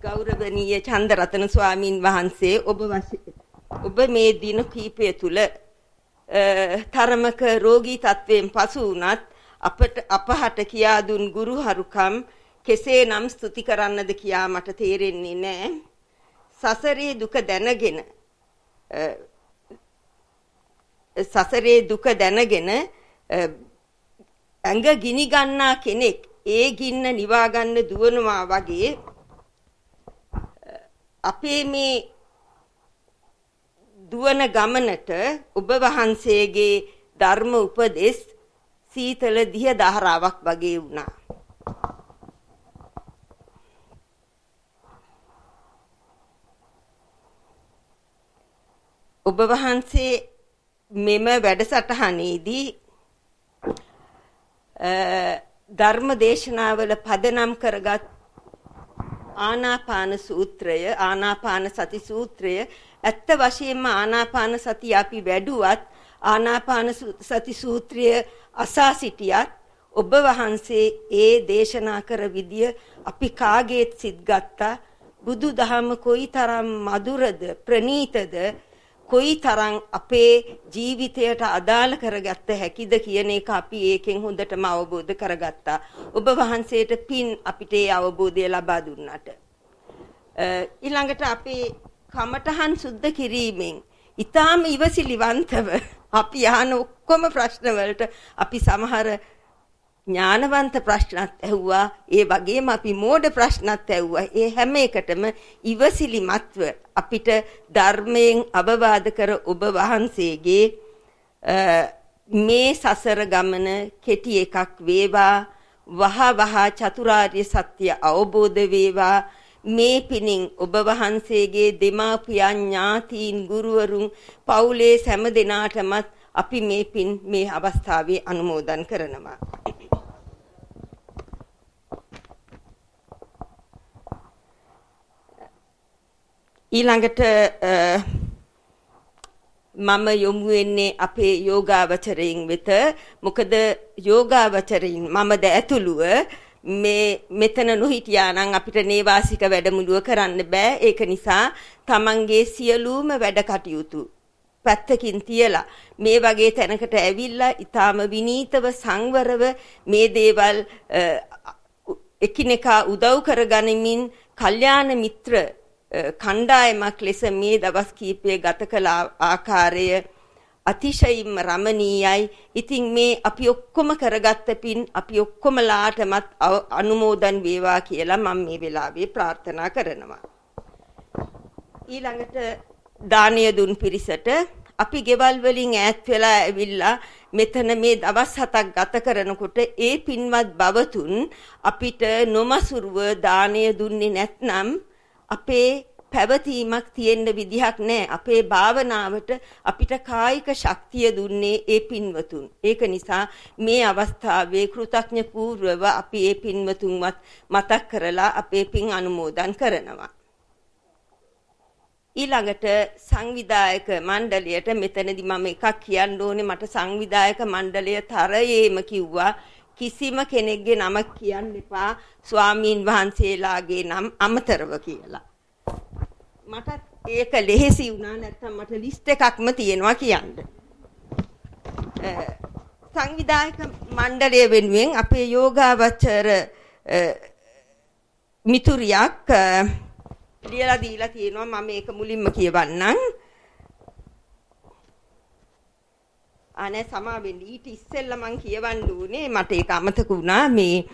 ගෞරවනීය චන්දරතන ස්වාමින් වහන්සේ ඔබ ඔබ මේ දින කීපය තුල තරමක රෝගී තත්වයෙන් පසු වුණත් අපට අපහට කියා දුන් ගුරුහරුකම් කෙසේනම් ස්තුති කරන්නද කියා මට තේරෙන්නේ නැහැ. සසරේ දුක දැනගෙන සසරේ දුක දැනගෙන ඇඟ ගිනි ගන්නා කෙනෙක් ඒ ගින්න නිවා ගන්න දුවනවා වගේ අපේ මේ දුවන ගමනට ඔබ වහන්සේගේ ධර්ම උපදෙස් සීතල දිය දහරාවක් වගේ වුණා. ඔබ වහන්සේ මෙම වැඩසටහනේදී ධර්ම දේශනාවල පදනම් කරගත් ආනාපාන සූත්‍රය ආනාපාන සති සූත්‍රය ඇත්ත වශයෙන්ම ආනාපාන සතිය අපි වැඩුවත් ආනාපාන සති සූත්‍රය අසා සිටියත් ඔබ වහන්සේ ඒ දේශනා කර විදිය අපි කාගේත් සිත් ගත්තා බුදු දහම කොයිතරම් මధుරද ප්‍රනීතද කොයිතරම් අපේ ජීවිතයට අදාළ කරගත්ත හැකිද කියන එක අපි ඒකෙන් හොඳටම අවබෝධ කරගත්තා. ඔබ වහන්සේට පින් අපිට ඒ අවබෝධය ලබා දුන්නට. ඊළඟට අපේ කමඨහන් සුද්ධ කිරීමෙන්. ඊටාම ඉවසිලිවන්තව අපි අහන ඔක්කොම ප්‍රශ්න වලට අපි සමහර ඥානවන්ත ප්‍රශ්නත් ඇහුවා. ඒ වගේම අපි මෝඩ ප්‍රශ්නත් ඇහුවා. ඒ හැම එකටම ඉවසිලිමත්ව අපිට ධර්මයෙන් අවවාද කර ඔබ වහන්සේගේ මේ සසර ගමන කෙටි එකක් වේවා. වහ වහ චතුරාර්ය සත්‍ය අවබෝධ වේවා. මේ පිණින් ඔබ වහන්සේගේ දෙමාපියන් ඥාතීන් ගුරුවරුන් පවුලේ සෑම දෙනාටමත් අපි මේ පින් මේ අවස්ථාවේ අනුමෝදන් කරනවා. ඊළඟට මම යොමු වෙන්නේ අපේ යෝගාවචරයෙන් වෙත. මොකද යෝගාවචරයින් මමද ඇතුළුව මේ මෙතන නොහිටියා නම් අපිට නේවාසික වැඩමුළුව කරන්න බෑ. ඒක නිසා තමන්ගේ සියලුම වැඩ කටයුතු පැත්තකින් තියලා මේ වගේ තැනකට ඇවිල්ලා ඊටාම විනීතව සංවරව මේ දේවල් එකිනෙකා උදව් කරගනිමින් කල්යාණ මිත්‍ර කණ්ඩායමක් ලෙස මේ දවස් කීපය ගත කළ ආකාරය අතිශයින්ම රමණීයයි. ඉතින් මේ අපි ඔක්කොම කරගත්ත පින් අපි ඔක්කොමලාටමත් අනුමෝදන් වේවා කියලා මම මේ වෙලාවේ ප්‍රාර්ථනා කරනවා. ඊළඟට දානීය දුන් පිරිසට අපි ගෙවල් වලින් ඈත් වෙලා ඇවිල්ලා මෙතන මේ දවස් හතක් ගත කරනකොට ඒ පින්වත් බවතුන් අපිට නොමසුරුව දානය දුන්නේ නැත්නම් අපේ පැවතීමක් තියෙන්න විදිහක් නැහැ. අපේ භාවනාවට අපිට කායික ශක්තිය දුන්නේ ඒ පින්වතුන්. ඒක නිසා මේ අවස්ථාවේ කෘතඥ පූර්වව අපි ඒ පින්වතුන්වත් මතක් කරලා අපේ පින් අනුමෝදන් කරනවා. ඊළඟට සංවිධායක මණ්ඩලයට මෙතනදී මම එකක් කියන්න ඕනේ මට සංවිධායක මණ්ඩලය තරයේම කිව්වා කිසිම කෙනෙක්ගේ නම කියන්න එපා ස්වාමීන් වහන්සේලාගේ නම් අමතරව කියලා. මට ඒක ලෙහෙසි වුණා නැත්තම් මට ලිස්ට් එකක්ම තියෙනවා කියන්න. සංවිධායක මණ්ඩලය වෙනුවෙන් අපේ යෝගාවචර මිතුරියක් ලියලා දීලා තියෙනවා මම මේක මුලින්ම කියවන්නම්. අනේ සමාවෙන්න ඊට ඉස්සෙල්ලා මං කියවන්න උනේ මට ඒක අමතක වුණා මේ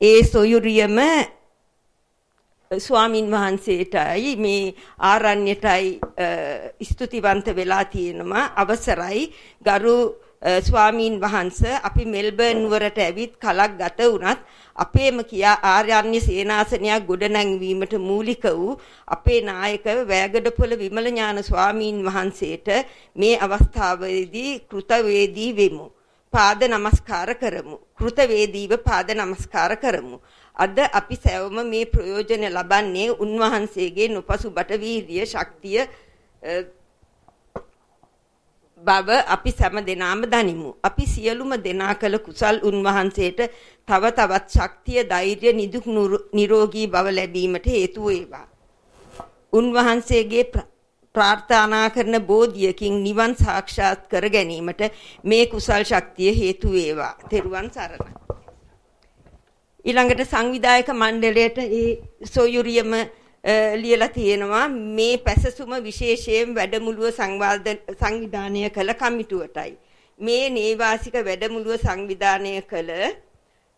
ඒ සොයුරියම ස්වාමින් වහන්සේටයි මේ ආරණ්‍යටයි ස්තුතිවන්ත වෙලා තියෙනවා අවසරයි ගරු ස්වාමීන් වහන්සේ අපි මෙල්බර්න් නුවරට ඇවිත් කලක් ගත වුණත් අපේම කියා ආර්යාන්‍ය සේනාසනයක් ගොඩනැංවීමට මූලික වූ අපේ නායක වැයගඩපොළ විමල ඥාන ස්වාමීන් වහන්සේට මේ අවස්ථාවේදී කෘතවේදී වෙමු. පාද නමස්කාර කරමු. කෘතවේදීව පාද නමස්කාර කරමු. අද අපි සැවම මේ ප්‍රයෝජන ලබන්නේ උන්වහන්සේගේ නොපසුබට වීර්ය ශක්තිය බව අපි සෑම දෙනාම දනිමු. අපි සියලුම දෙනා කළ කුසල් උන්වහන්සේට තව තවත් ශක්තිය, ධෛර්ය, නිදුක් නිරෝගී බව ලැබීමට හේතු වේවා. උන්වහන්සේගේ ප්‍රාර්ථනා කරන බෝධියකින් නිවන් සාක්ෂාත් කර ගැනීමට මේ කුසල් ශක්තිය හේතු වේවා. තෙරුවන් සරණයි. ඊළඟට සංවිධායක මණ්ඩලයට ඒ සොයුරියම ලියලා තියෙනවා මේ පැසසුම විශේෂයෙන් වැඩමුළුව සංවිධානය කළ කමිටුවටයි. මේ නේවාසික වැඩමුළුව සංවිධානය කළ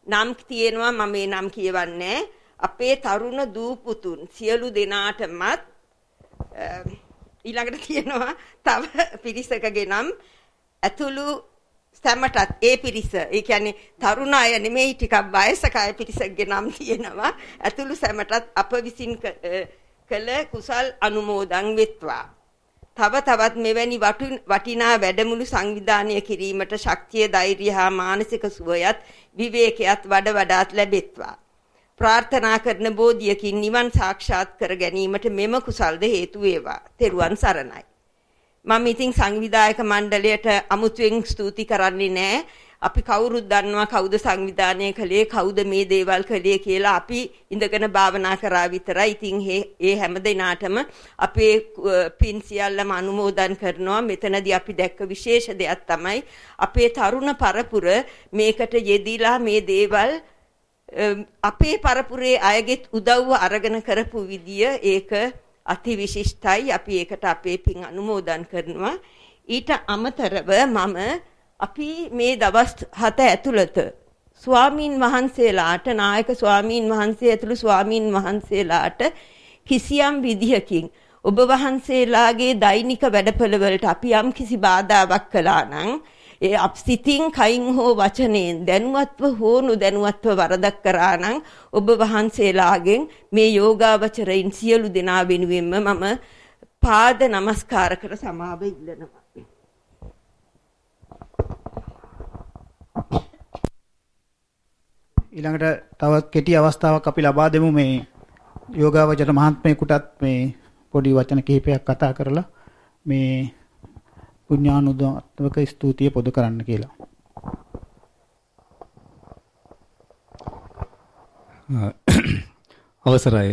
නම් තියෙනවා මම මේ නම් කියවන්නේ අපේ තරුණ දූ පුතුන් සියලු දෙනාටමත් ඊළඟට තියෙනවා තව පිරිසකගේ නම් ඇතුළු සැමටත් ඒ පිරිස. ඒ කියන්නේ තරුණ අය නෙමෙයි ටිකක් වයසක අය පිරිසක්ගේ නම් තියෙනවා. ඇතුළු සැමටත් අප විසින් කළ කුසල් අනුමෝදන් වෙත්වා. තව තවත් මෙවැනි වටිනා වැඩමුළු සංවිධානය කිරීමට ශක්තිය ධෛර්යය හා මානසික සුවයත් විවේකයත් වඩ වඩාත් ලැබෙත්වා. ප්‍රාර්ථනා කරන බෝධියකින් නිවන් සාක්ෂාත් කර ගැනීමට මෙම කුසල්ද හේතු වේවා. තෙරුවන් සරණයි. මම ඉතින් සංවිධායක මණ්ඩලයට අමුතුවෙන් ස්තුති කරන්නේ නැහැ. අපි කවුරුත් දන්නවා කවුද සංවිධානය කළේ කවුද මේ දේවල් කළේ කියලා අපි ඉඳගෙන භාවනා කරා විතරයි. ඉතින් ඒ හැම දිනාටම අපේ පින් සියල්ලම අනුමෝදන් කරනවා. මෙතනදී අපි දැක්ක විශේෂ දෙයක් තමයි අපේ තරුණ පරපුර මේකට යෙදিলা මේ දේවල් අපේ පරපුරේ අයගෙත් උදව්ව අරගෙන කරපු විදිය ඒක අතිවිශිෂ්ටයි. අපි ඒකට අපේ පින් අනුමෝදන් කරනවා. ඊට අමතරව මම අපි මේ දවස් 7 ඇතුළත ස්වාමින් වහන්සේලාට නායක ස්වාමින් වහන්සේ ඇතුළු ස්වාමින් වහන්සේලාට කිසියම් විදිහකින් ඔබ වහන්සේලාගේ දෛනික වැඩපළවලට අපි යම් කිසි බාධාවක් කළා නම් ඒ අපසිතින් කයින් හෝ වචනෙන් දැනුවත්ව හෝ නොදැනුවත්ව වරදක් කරා නම් ඔබ වහන්සේලාගෙන් මේ යෝගාවචරයින් සියලු දෙනා වෙනුවෙන්ම මම පාද නමස්කාර කර සමාව ඉල්ලනවා. ඊළඟට තවත් කෙටි අවස්ථාවක් අපි ලබා දෙමු මේ යෝගාවචර මහත්මයෙකුටත් මේ පොඩි වචන කිහිපයක් කතා කරලා මේ පුණ්‍යානුදාත්මක ස්තුතිය පොදු කරන්න කියලා. අවසරයි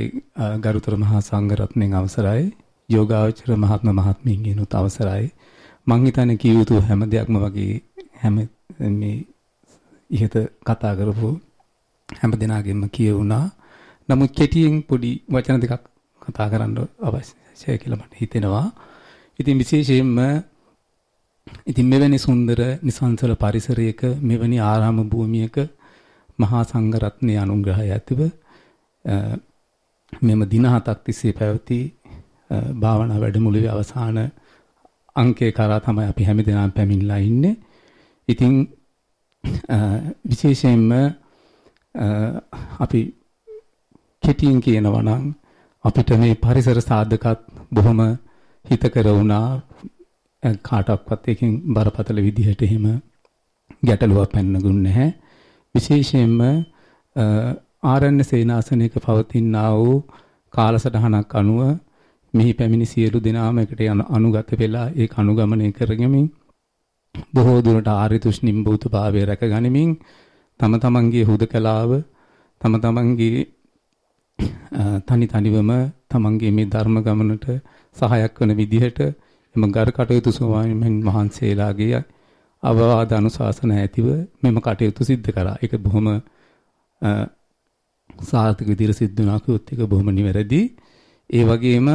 ගරුතර මහා සංඝරත්නයන් අවසරයි යෝගාචර මහත්ම මහත්මීන්ගෙනුත් අවසරයි මං හිතන්නේ කිය යුතු හැම දෙයක්ම වගේ හැම මේ ඉහත කතා කරපු හැම දිනාගෙම කියුණා නමුත් කෙටියෙන් පොඩි වචන දෙකක් කතා කරන්න අවශ්‍යයි කියලා මට හිතෙනවා. ඉතින් විශේෂයෙන්ම ඉතින් මෙවැනි සුන්දර නිසංසල පරිසරයක මෙවැනි ආරාම භූමියක මහා සංඝරත්නයේ අනුග්‍රහය ඇතිව මෙම දින හතක් තිස්සේ පැවති භාවනා වැඩමුළුවේ අවසාන අංකේ කරා තමයි අපි හැමදෙනාම පැමිණලා ඉන්නේ. ඉතින් විශේෂයෙන්ම අපි කෙටියෙන් කියනවා නම් අපිට මේ පරිසර සාධකත් බොහොම හිතකර වුණා කාටවත් එකකින් බරපතල විදිහට එහෙම ගැටලුවක් පැනනගුන්නේ නැහැ. විශේෂයෙන්ම ආරණ්‍ය සේනාසනයක පවතිනා වූ කාලසටහනක් අනුව මෙහි පැමිණි සියලු දෙනාම එකට අනුගත වෙලා ඒක අනුගමනය කරගමින් බොහෝ දුරට ආර්ය තුෂ්ණිම්බූත භාවය රැකගනිමින් තම තමන්ගේ හුදකලාව තම තමන්ගේ තනි තනිවම තමන්ගේ මේ ධර්ම ගමනට සහායක් වන විදිහට එම ගරු කටයුතු ස්වාමීන් වහන්සේලාගේ අවවාද අනුශාසන ඇතිව මෙම කටයුතු සිද්ධ කරා. ඒක බොහොම සාර්ථක විදිහට සිද්ධ වුණා කිව්වොත් ඒක බොහොම නිවැරදි. ඒ වගේම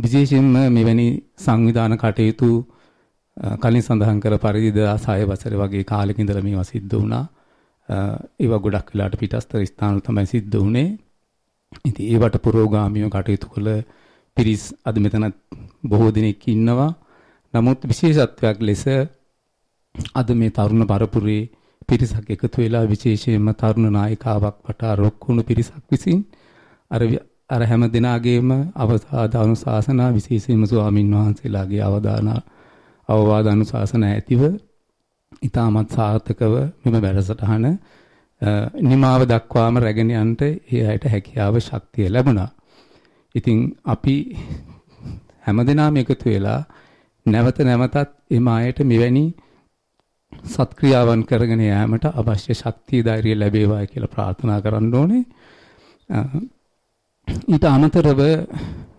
විශේෂයෙන්ම මෙවැනි සංවිධාන කටයුතු කලින් සඳහන් කර පරිදි 2006 වසරේ වගේ කාලෙක ඉඳලා මේවා සිද්ධ වුණා. ඒවා ගොඩක් වෙලාට පිටස්තර ස්ථාන තමයි සිද්ධ වුනේ. ඉතින් ඒවට පුරෝගාමීව කටයුතු කළ පිරිස් අද මෙතන බොහෝ දෙනෙක් ඉන්නවා. නමුත් විශේෂත්වයක් ලෙස අද මේ තරුණ පරපුරේ පිරිසක් එකතු වෙලා විශේෂයෙන්ම තරුණ නායිකාවක් වටා රොක්කුණු පිරිසක් විසින් අර අර හැම දිනාගේම අවසාද අනුශාසනා විශේෂයෙන්ම ස්වාමින් වහන්සේලාගේ අවදානා අවවාද අනුශාසන ඇතිව ඊටමත් සාර්ථකව මෙම වැඩසටහන නිමාව දක්වාම රැගෙන යන්නට ඒ අයට හැකියාව ශක්තිය ලැබුණා. ඉතින් අපි හැමදෙනාම එකතු වෙලා නැවත නැවතත් එම අයට මෙවැනි සත්ක්‍රියාවන් කරගෙන යාමට අවශ්‍ය ශක්තිය ධෛර්යය ලැබේවා කියලා ප්‍රාර්ථනා කරන්න ඕනේ. ඊට අමතරව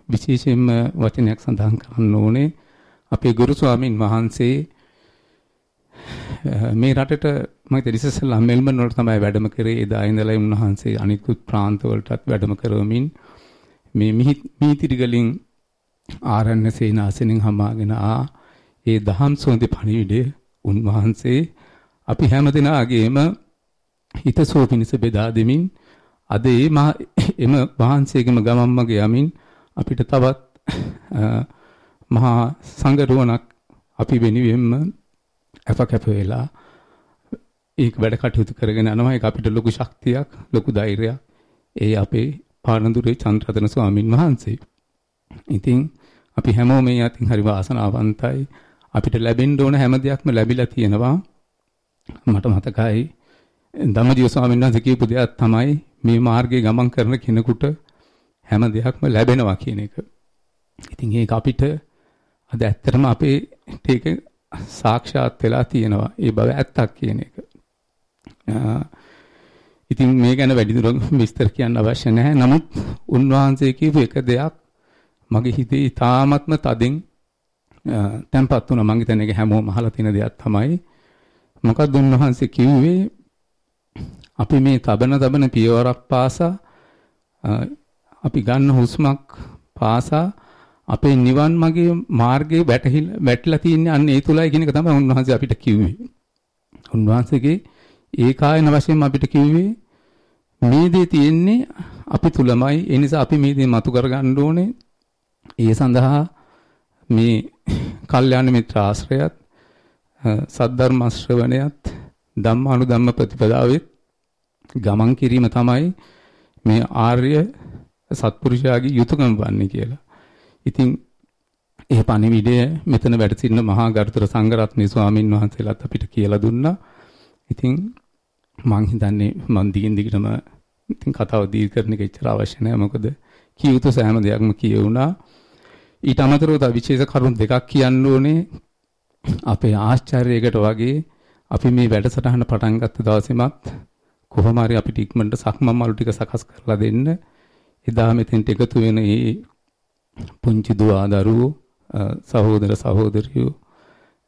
විශේෂයෙන්ම වචනයක් සඳහන් කරන්න ඕනේ. අපේ ගුරු ස්වාමින් වහන්සේ මේ රටට මම හිතේ ඉස්සෙල්ලා මෙල්බන් වල තමයි වැඩම කරේ එදා ඉඳලා උන්වහන්සේ අනිකුත් ප්‍රාන්ත වලටත් වැඩම කරවමින් මේ මීතිරිගලින් ආරණ්‍ය සේනාසනෙන් හමාගෙන ආ ඒ දහම් සොඳි පණිවිඩය උන්වහන්සේ අපි හැමදෙනාගේම හිතසෝ පිණිස බෙදා දෙමින් අද ඒ එම වහන්සේගේම ගමන් මග යමින් අපිට තවත් මහා සංගරුවණක් අපි වෙනුවෙන්ම අප කැප වෙලා ඒක වැඩ කටයුතු කරගෙන යනවා. ඒක අපිට ලොකු ශක්තියක් ලොකු ධෛර්යයක්. ඒ අපේ පානදුරේ චන්ද්‍රරතන ස්වාමින් වහන්සේ. ඉතින් අපි හැමෝම මේ අතින් හරි වාසනාවන්තයි අපිට ලැබෙන්න ඕන හැම දෙයක්ම ලැබිලා තියෙනවා. මට මතකයි ධම්මජීව ස්වාමීන් වහන්සේ කියපු දෙයක් තමයි මේ මාර්ගයේ ගමන් කරන කෙනෙකුට හැම දෙයක්ම ලැබෙනවා කියන එක. ඉතින් ඒක අපිට අද ඇත්තටම අපේ ඒක සාක්ෂාත් වෙලා තියෙනවා. ඒ බව ඇත්තක් කියන එක. ඉතින් මේ ගැන වැඩිදුර විස්තර කියන්න අවශ්‍ය නැහැ. නමුත් උන්වහන්සේ කියපු එක දෙයක් මගේ හිතේ ඊ타ත්ම තදින් තැම්පත් වුණා. මං හිතන්නේ ඒක හැමෝම අහලා තියෙන දෙයක් තමයි. මොකක්ද උන්වහන්සේ කිව්වේ අපි මේ තබන තබන පියවරක් පාසා අපි ගන්න හුස්මක් පාසා අපේ නිවන් මාගේ මාර්ගයේ වැටහිලා වැටලා තියන්නේ අන්න ඒ තුලයි කියන එක තමයි උන්වහන්සේ අපිට කිව්වේ. උන්වහන්සේගේ ඒකායන වශයෙන් අපිට කිව්වේ මේ දේ තියෙන්නේ අපි තුලමයි. ඒ නිසා අපි මේ දේ මතු කරගන්න ඕනේ. ඒ සඳහා මේ කල්යාණ මිත්‍ර ආශ්‍රයත් සද්ධර්ම ශ්‍රවණයත් ධම්මානුධම්ම ප්‍රතිපදාවෙත් ගමන් කිරීම තමයි මේ ආර්ය සත්පුරුෂයාගේ යුතුයකම වන්නේ කියලා. ඉතින් ඒ පණිවිඩය මෙතන වැඩ සිටින මහා ගරුතර සංඝරත්නයේ ස්වාමින් වහන්සේලාත් අපිට කියලා දුන්නා. ඉතින් මං හිතන්නේ මං දිගින් දිගටම ඉතින් කතාව දීර්ඝ කරන එක එච්චර අවශ්‍ය නැහැ. මොකද කිය යුතු සෑම දෙයක්ම කියවුණා. ඊට අමතරව තව විශේෂ කරුණු දෙකක් කියන්න ඕනේ. අපේ ආශ්චර්යයකට වගේ අපි මේ වැඩසටහන පටන් ගත්ත දවසේමත් කොහොම හරි අපිට ඉක්මනට සක්මන් මලු ටික සකස් කරලා දෙන්න. එදා මෙතෙන්ට එකතු වෙන මේ පුංචි දුව දරුවෝ සහෝදර සහෝදරියෝ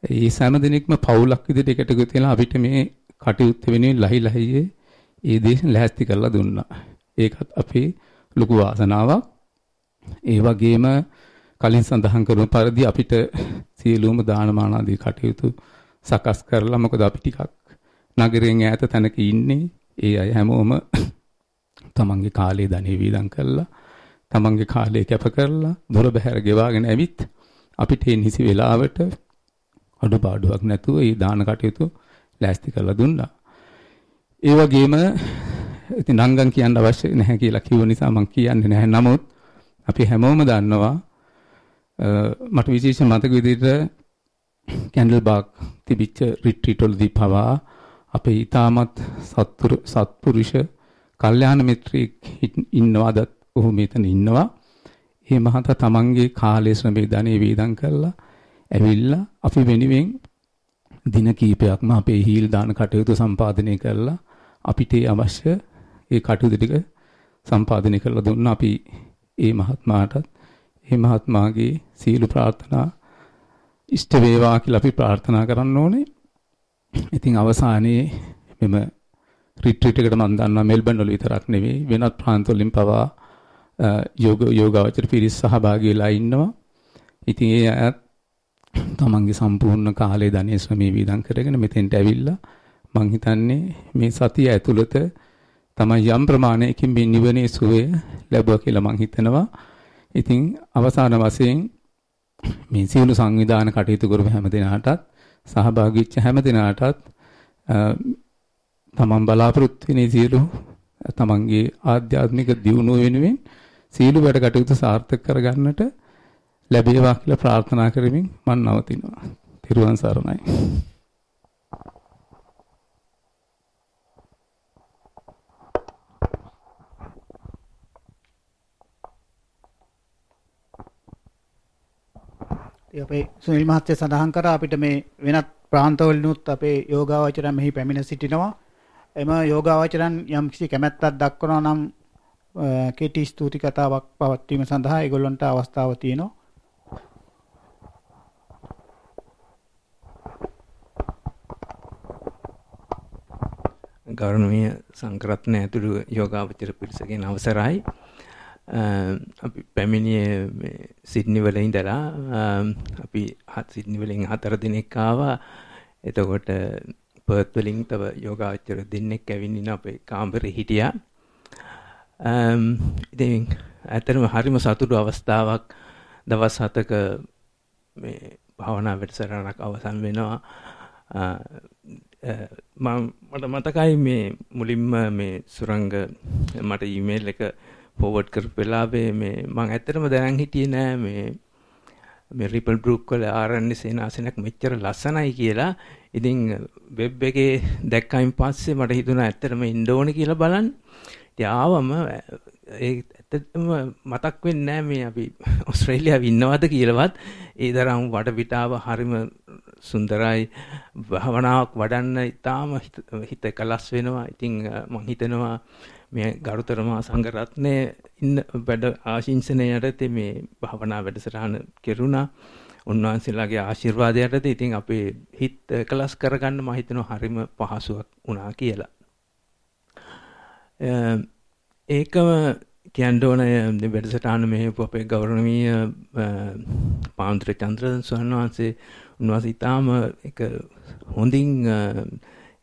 ඒ සෑම දිනෙකම පවුලක් විදිහට එකට එකතු වෙලා අපිට මේ කටයුත්ත වෙනුවෙන් ලහි ලහියේ ඒ දේශන ලැහැස්ති කරලා දුන්නා. ඒකත් අපේ ලොකු වාසනාවක්. ඒ වගේම කලින් සඳහන් කරන පරිදි අපිට සියලුම දානමාන ආදී කටයුතු සකස් කරලා මොකද අපි ටිකක් නගරයෙන් ඈත තැනක ඉන්නේ ඒ අය හැමෝම තමන්ගේ කාලේ ධනෙ වීදම් කරලා තමන්ගේ කාලය කැප කරලා දොර බැහැර ගෙවාගෙන ඇවිත් අපිට ඒ නිසි වෙලාවට අඩුපාඩුවක් නැතුව මේ දාන කටයුතු ලෑස්ති කරලා දුන්නා. ඒ වගේම ඉතින් නංගන් කියන්න අවශ්‍ය නැහැ කියලා කිව්ව නිසා මම කියන්නේ නැහැ. නමුත් අපි හැමෝම දන්නවා මට විශේෂ මතක විදිහට කැන්ඩල් බාග් තිබිච්ච රිට්‍රීට් වලදී පවා අපේ ඊටමත් සත්පුරු සත්පුරුෂ කල්යාණ මිත්‍රෙක් ඉන්නවාද ඔහු මෙතන ඉන්නවා. මේ මහතා තමන්ගේ කාලය ශ්‍රමේ ධනෙ වේදම් කරලා ඇවිල්ලා අපි වෙනුවෙන් දින කීපයක්ම අපේ හීල් දාන කටයුතු සම්පාදනය කරලා අපිට අවශ්‍ය ඒ කටයුතු ටික සම්පාදනය කරලා දුන්නා අපි ඒ මහත්මාටත් ඒ මහත්මාගේ සීල ප්‍රාර්ථනා ඉෂ්ට වේවා කියලා අපි ප්‍රාර්ථනා කරන්න ඕනේ. ඉතින් අවසානයේ මෙම රිට්‍රීට් එකට මම දන්නවා මෙල්බන් වල විතරක් නෙවෙයි වෙනත් ප්‍රාන්ත වලින් පවා යෝග යෝගාවචර පිරිස් සහභාගී වෙලා ඉන්නවා. ඉතින් ඒ අයත් තමන්ගේ සම්පූර්ණ කාලය ධනෙ ශ්‍රමේ වීදම් කරගෙන මෙතෙන්ට ඇවිල්ලා මං හිතන්නේ මේ සතිය ඇතුළත තමයි යම් ප්‍රමාණයකින් මේ නිවනේ සුවය ලැබුවා කියලා මං හිතනවා. ඉතින් අවසාන වශයෙන් මේ සියලු සංවිධාන කටයුතු කරපු හැම දිනාටත් සහභාගී වෙච්ච හැම දිනාටත් තමන් බලාපොරොත්තු වෙන සියලු තමන්ගේ ආධ්‍යාත්මික දියුණුව වෙනුවෙන් සියලු වැඩ කටයුතු සාර්ථක කරගන්නට ලැබේවා කියලා ප්‍රාර්ථනා කරමින් මම නවතිනවා. තිරුවන් සරණයි. අපේ සුනිල් මහත්තයා සඳහන් කරා අපිට මේ වෙනත් ප්‍රාන්තවලිනුත් අපේ යෝගාවචරයන් මෙහි පැමිණ සිටිනවා. එම යෝගාවචරයන් යම් කිසි කැමැත්තක් දක්වනවා නම් කෙටි ස්තුති කතාවක් පවත්වීම සඳහා ඒගොල්ලන්ට අවස්ථාව තියෙනවා. ගෞරවනීය සංකරත්න ඇතුළු යෝගාවචර පිරිසකින් අවසරයි. අපි පැමිණියේ සිඩ්නි වල ඉඳලා අපි සිඩ්නි වලින් හතර දිනක් ආවා. එතකොට පර්ත් වලින් තව යෝගාචර දෙන්නෙක් ඇවිත් අපේ කාමරේ හිටියා. ඉතින් ඇත්තටම හරිම සතුටු අවස්ථාවක් දවස් හතක මේ භාවනා වැඩසටහනක් අවසන් වෙනවා. මම මට මතකයි මේ මුලින්ම මේ සුරංග මට ඊමේල් එක ෆෝවර්ඩ් කරපු වෙලාවේ මේ මම ඇත්තටම දැනන් හිටියේ නෑ මේ මේ රිපල් බෲක් වල ආරණ්‍ය සේනාසනයක් මෙච්චර ලස්සනයි කියලා. ඉතින් වෙබ් එකේ දැක්කයින් පස්සේ මට හිතුණා ඇත්තටම ඉන්න ඕනේ කියලා බලන්න. ඉතින් ආවම ඒ ඇත්තටම මතක් වෙන්නේ නෑ මේ අපි ඕස්ට්‍රේලියාවේ ඉන්නවද කියලාවත්. ඒ තරම් වටපිටාව හරිම සුන්දරයි භවනාවක් වඩන්න ඉතාම හිත කලස් වෙනවා. ඉතින් මම හිතනවා මේ ගරුතර මහා සංඝරත්නයේ ඉන්න වැඩ ආශිංසනය යටතේ මේ භවනා වැඩසටහන කෙරුණා. උන්වහන්සේලාගේ ආශිර්වාදය යටතේ ඉතින් අපේ හිත කලස් කරගන්න මම හිතනවා හරිම පහසුවක් වුණා කියලා. ඒකම කියන්න ඕන වැඩසටහන මෙහෙපු අපේ ගෞරවනීය පාන්තර චන්ද්‍ර සොහන් වහන්සේ උන්වහන්සේ ඉතාම එක හොඳින්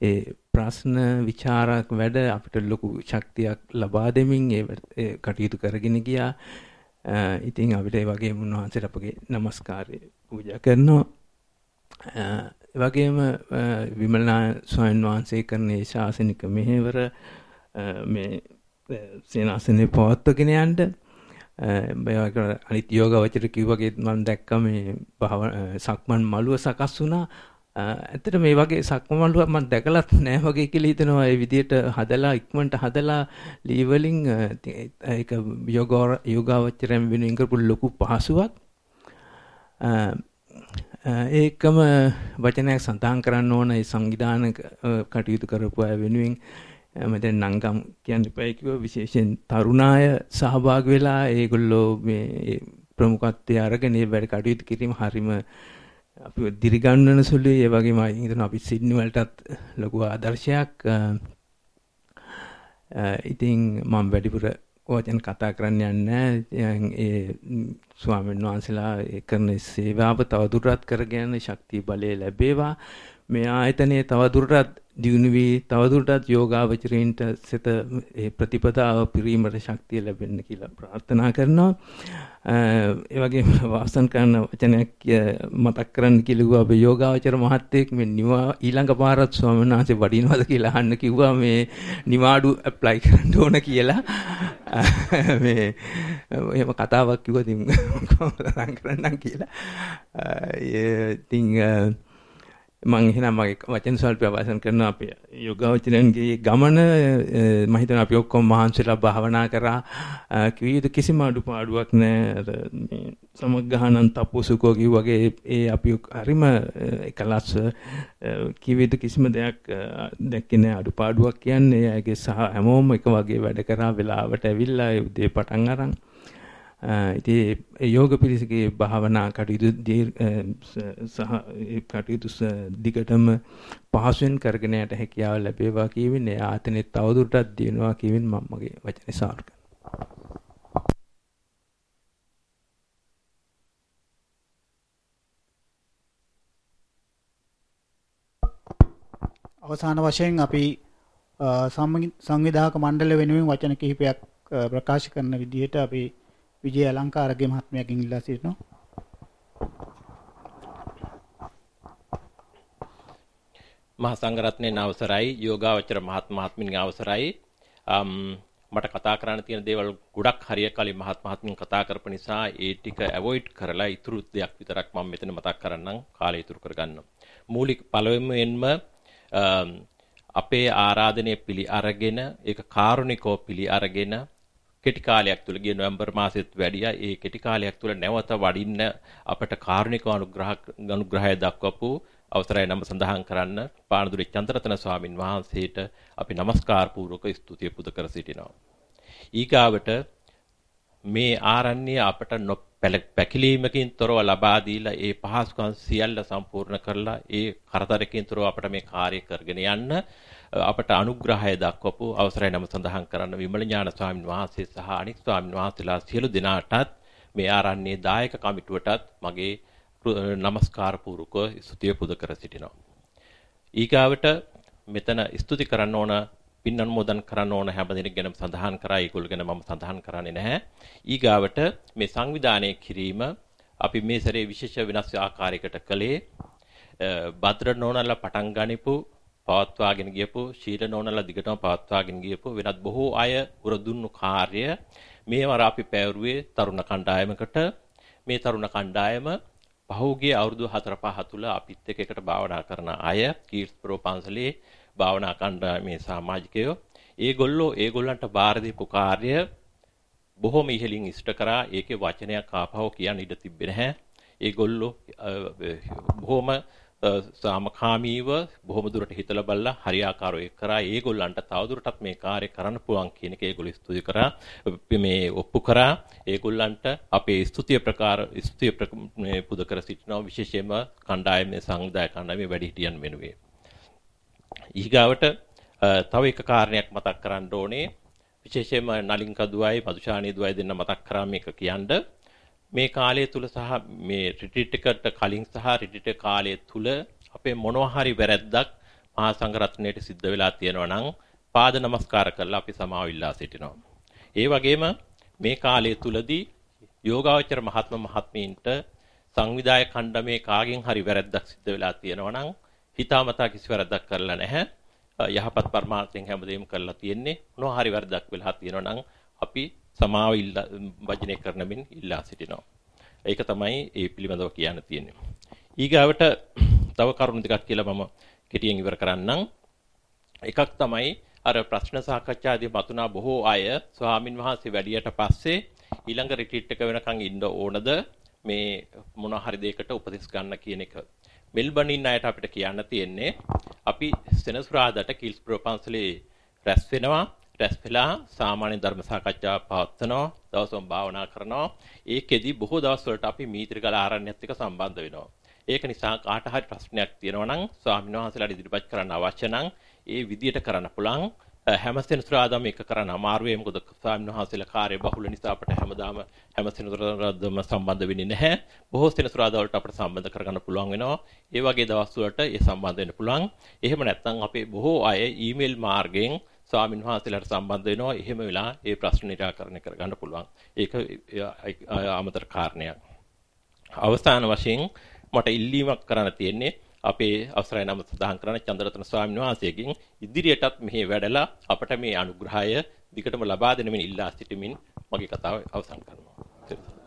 ඒ ප්‍රශ්න ਵਿਚාරක් වැඩ අපිට ලොකු ශක්තියක් ලබා දෙමින් ඒ කටයුතු කරගෙන ගියා. ඉතින් අපිට ඒ වගේම උන්වහන්සේට අපගේ নমස්කාරය පූජා කරනවා. ඒ වගේම විමලනා ස්වාමීන් වහන්සේ කරන ඒ ශාසනික මෙහෙවර මේ සේනාසනේ පවත්වගෙන යන්න. බයවක අනිත් යෝගවචර කිව්වගේ මම දැක්ක මේ සක්මන් මළුව සකස් වුණා. ඇත්තට මේ වගේ සක්මමලුවක් මම දැකලත් නෑ වගේ කියලා හිතනවා. ඒ විදිහට හදලා ඉක්මනට හදලා ලී වලින් ඒක යෝගාවචරයෙන් වෙනුවෙන් කරපු ලොකු පහසුවක්. ඒකම වචනයක් සඳහන් කරන්න ඕන. ඒ සංවිධාන කටයුතු කරපු අය වෙනුවෙන් මෙතන නංගම් කියන්න එපා. කිව්ව විශේෂයෙන් තරුණාය සහභාගී වෙලා ඒගොල්ලෝ මේ ප්‍රමුඛත්වයේ අරගෙන මේ වැඩ කටයුතු කිරීම හරිම අපි දිරිගන්වන සුළුයි. ඒ වගේම මම හිතනවා අපි සිඩ්නි වලටත් ලොකු ආදර්ශයක්. ඉතින් මම වැඩිපුර වචන කතා කරන්න යන්නේ ඒ ස්වාමීන් වහන්සේලා කරන සේවාව තවදුරටත් කරගෙන ශක්තිය බලය ලැබේවා. මේ ආයතනයේ තවදුරටත් දියුණු වී තවදුරටත් යෝගාවචරයින්ට සිත ඒ ප්‍රතිපදාව පිරීමට ශක්තිය ලැබෙන්න කියලා ප්‍රාර්ථනා කරනවා. ඒ වගේම වාසන් කරන වචනයක් මතක් කරන්න කිව්වා අපේ යෝගාවචර මහත්තයෙක් මේ නිවා ඊළඟ පාරත් ස්වාමීන් වහන්සේ වඩිනවද කියලා අහන්න කිව්වා මේ නිවාඩු ඇප්ලයි කරන්න ඕන කියලා. මේ එහෙම කතාවක් කිව්වා ඉතින් කොහොමද කරන්නම් කියලා. ඒ ඉතින් මම එහෙනම් මගේ වචන ස්වල්පය අවසන් කරනවා. අපේ යෝගාවචරයන්ගේ ගමන මම හිතනවා අපි ඔක්කොම මහන්සිලා භාවනා කරා. කිවිද කිසිම අඩුපාඩුවක් නැහැ මේ සමග්ගහනන් තප්පුසුකෝ වගේ ඒ අපි හරිම එකලස් කිවිද කිසිම දෙයක් දැක්කේ නැහැ අඩුපාඩුවක් කියන්නේ ඒගේ සහ හැමෝම එක වගේ වැඩ කරා. වෙලාවට ඇවිල්ලා ඒ උදේ පටන් අරන් ඉතින් යෝග පිළිසකේ භාවනා කටයුතු සහ කටයුතු දිගටම පහසුවෙන් කරගෙන යට හැකියාව ලැබේවා කියමින් ඒ ආතනෙ තවදුරටත් දිනනවා කියමින් මම මගේ වචනේ සාර්ථක අවසාන වශයෙන් අපි සංවිධායක මණ්ඩල වෙනුවෙන් වචන කිහිපයක් ප්‍රකාශ කරන විදිහට අපි විජය අලංකාරගේ මහත්මයාගෙන් ඉල්ලා සිටිනවා. මහා සංඝරත්නයේ අවසරයි යෝගාවචර මහත් මහත්මින්ගේ අවසරයි මට කතා කරන්න තියෙන දේවල් ගොඩක් හරිය කලින් මහත් මහත්මින් කතා කරපු නිසා ඒ ටික ඇවොයිඩ් කරලා ඉතුරු දෙයක් විතරක් මම මෙතන මතක් කරන්නම් කාලය ඉතුරු කරගන්න. මූලික පළවෙනියෙන්ම අපේ ආරාධනය පිළි අරගෙන ඒක කාරුණිකව පිළි අරගෙන කෙටි කාලයක් තුල ගිය නොවැම්බර් මාසෙත් වැඩියා ඒ කෙටි කාලයක් තුල නැවත වඩින්න අපට කාරුණික අනුග්‍රහ අනුග්‍රහය දක්වපු අවසරයි නම සඳහන් කරන්න පානදුරි චන්ද්‍රතන ස්වාමින් වහන්සේට අපි নমස්කාර පූර්වක ස්තුතිය පුද කර සිටිනවා. ඊගාවට මේ ආරණ්‍ය අපට පැකිලීමකින් තොරව ලබා දීලා ඒ පහසුකම් සියල්ල සම්පූර්ණ කරලා ඒ කරදරකින් තොරව අපට මේ කාර්ය කරගෙන යන්න අපට අනුග්‍රහය දක්වපු අවසරයි නම සඳහන් කරන්න විමල ඥාන ස්වාමීන් වහන්සේ සහ අනික් ස්වාමීන් වහන්සේලා සියලු දෙනාටත් මේ ආරණ්‍යයේ දායක කමිටුවටත් මගේ নমස්කාර පූර්වක ස්තුතිය පුද කර සිටිනවා. ඊගාවට මෙතන ස්තුති කරන්න ඕන පින් අනුමෝදන් කරන්න ඕන හැම දෙනෙක් ගැනම සඳහන් කරා ඒගොල්ලෝ ගැන මම සඳහන් කරන්නේ නැහැ. ඊගාවට මේ සංවිධානය කිරීම අපි මේ සැරේ විශේෂ වෙනස් ආකාරයකට කළේ භද්‍ර නෝනලා පටන් ගනිපු පවත්වාගෙන ගියපු ශීල නෝනලා දිගටම පවත්වාගෙන ගියපු වෙනත් බොහෝ අය උරදුන්නු කාර්ය. මේවර අපි පැවරුවේ තරුණ කණ්ඩායමකට. මේ තරුණ කණ්ඩායම පහුගිය අවුරුදු 4 5 තුල අපිත් එක්ක එකට භාවනා කරන අය කීර්තිපුරෝ පන්සලේ භාවනා කණ්ඩායමේ සමාජිකයෝ. ඒගොල්ලෝ ඒගොල්ලන්ට බාර දීපු කාර්ය බොහොම ඉහළින් ඉෂ්ට කරා. ඒකේ වචනයක් ආපහු කියන්න ඉඩ තිබ්බේ නැහැ. ඒගොල්ලෝ බොහොම සාමකාමීව බොහොම දුරට හිතලා බලලා හරියාකාරව ඒක කරා. ඒගොල්ලන්ට තවදුරටත් මේ කාර්ය කරන්න පුළුවන් කියන එක ඒගොල්ලෝ ස්තුති කරා. මේ ඔප්පු කරා. ඒගොල්ලන්ට අපේ ස්තුතිය ප්‍රකාර ස්තුතිය මේ පුද කර සිටිනවා. විශේෂයෙන්ම කණ්ඩායමේ සංවිධායක කණ්ඩායමේ වැඩිහිටියන් වෙනුවෙන්. ඊගාවට තව එක කාරණයක් මතක් කරන්න ඕනේ. විශේෂයෙන්ම නලින් කදුවයි මදුෂාණී දුවයි දෙන්න මතක් කරා මේක කියන්නේ. මේ කාලය තුල සහ මේ රිට්‍රීට් එකට කලින් සහ රිට්‍රීට් කාලය තුල අපේ මොනවා හරි වැරැද්දක් මහා සංඝරත්නයට සිද්ධ වෙලා තියෙනවා නම් පාද නමස්කාර කරලා අපි සමාව ඉල්ලා සිටිනවා. ඒ වගේම මේ කාලය තුලදී යෝගාවචර මහත්ම මහත්මීන්ට සංවිධායක ඛණ්ඩමේ කාගෙන් හරි වැරැද්දක් සිද්ධ වෙලා තියෙනවා නම් හිතාමතා කිසි වැරද්දක් කරලා නැහැ. යහපත් පරමාර්ථයෙන් හැමදේම කරලා තියෙන්නේ. මොනවා හරි වැරද්දක් වෙලා තියෙනවා නම් අපි සමාව වජනය කරන මෙන් ඉල්ලා සිටිනවා. ඒක තමයි ඒ පිළිබඳව කියන්න තියෙන්නේ. ඊගාවට තව කරුණු දෙකක් කියලා මම කෙටියෙන් ඉවර කරන්නම්. එකක් තමයි අර ප්‍රශ්න සාකච්ඡාදී මතුනා බොහෝ අය ස්වාමින් වහන්සේ වැඩියට පස්සේ ඊළඟ රිට්‍රීට් එක වෙනකන් ඉන්න ඕනද මේ මොන හරි දෙයකට උපදෙස් ගන්න කියන එක. මෙල්බන් ඉන්න අයට අපිට කියන්න තියෙන්නේ අපි සෙනසුරාදාට කිල්ස් ප්‍රොපන්සලේ රැස් වෙනවා රැස් වෙලා සාමාන්‍ය ධර්ම සාකච්ඡා පවත්වනවා දවසම භාවනා කරනවා ඒකෙදි බොහෝ දවස් වලට අපි මීත්‍රිගල ආරණ්‍යත් එක්ක සම්බන්ධ වෙනවා ඒක නිසා කාට හරි ප්‍රශ්නයක් තියෙනවා නම් ස්වාමීන් වහන්සේලාට ඉදිරිපත් කරන්න අවශ්‍ය නම් ඒ විදියට කරන්න පුළුවන් හැම සෙනසුරාදාම එක කරන්න අමාරුයි මොකද ස්වාමීන් වහන්සේලා කාර්ය බහුල නිසා අපට හැමදාම හැම සෙනසුරාදාම සම්බන්ධ වෙන්නේ නැහැ. බොහෝ සෙනසුරාදා වලට අපට සම්බන්ධ කරගන්න පුළුවන් වෙනවා. ඒ වගේ දවස් වලට ඒ සම්බන්ධ වෙන්න පුළුවන්. එහෙම නැත්නම් අපේ බොහෝ අය ඊමේල් මාර්ගයෙන් ස්වාමින් වහන්සේලාට සම්බන්ධ වෙනවා. එහෙම වෙලා ඒ ප්‍රශ්න निराකරණය කරගන්න පුළුවන්. ඒක අමතර කාරණයක්. අවසාන වශයෙන් මට ඉල්ලීමක් කරන්න තියෙන්නේ අපේ අවසරයි නම සදාහන් කරන චන්ද්‍රරත්න ස්වාමීන් වහන්සේගෙන් ඉදිරියටත් මෙහි වැඩලා අපට මේ අනුග්‍රහය දිගටම ලබා දෙනමින් ඉල්ලා සිටිමින් මගේ කතාව අවසන් කරනවා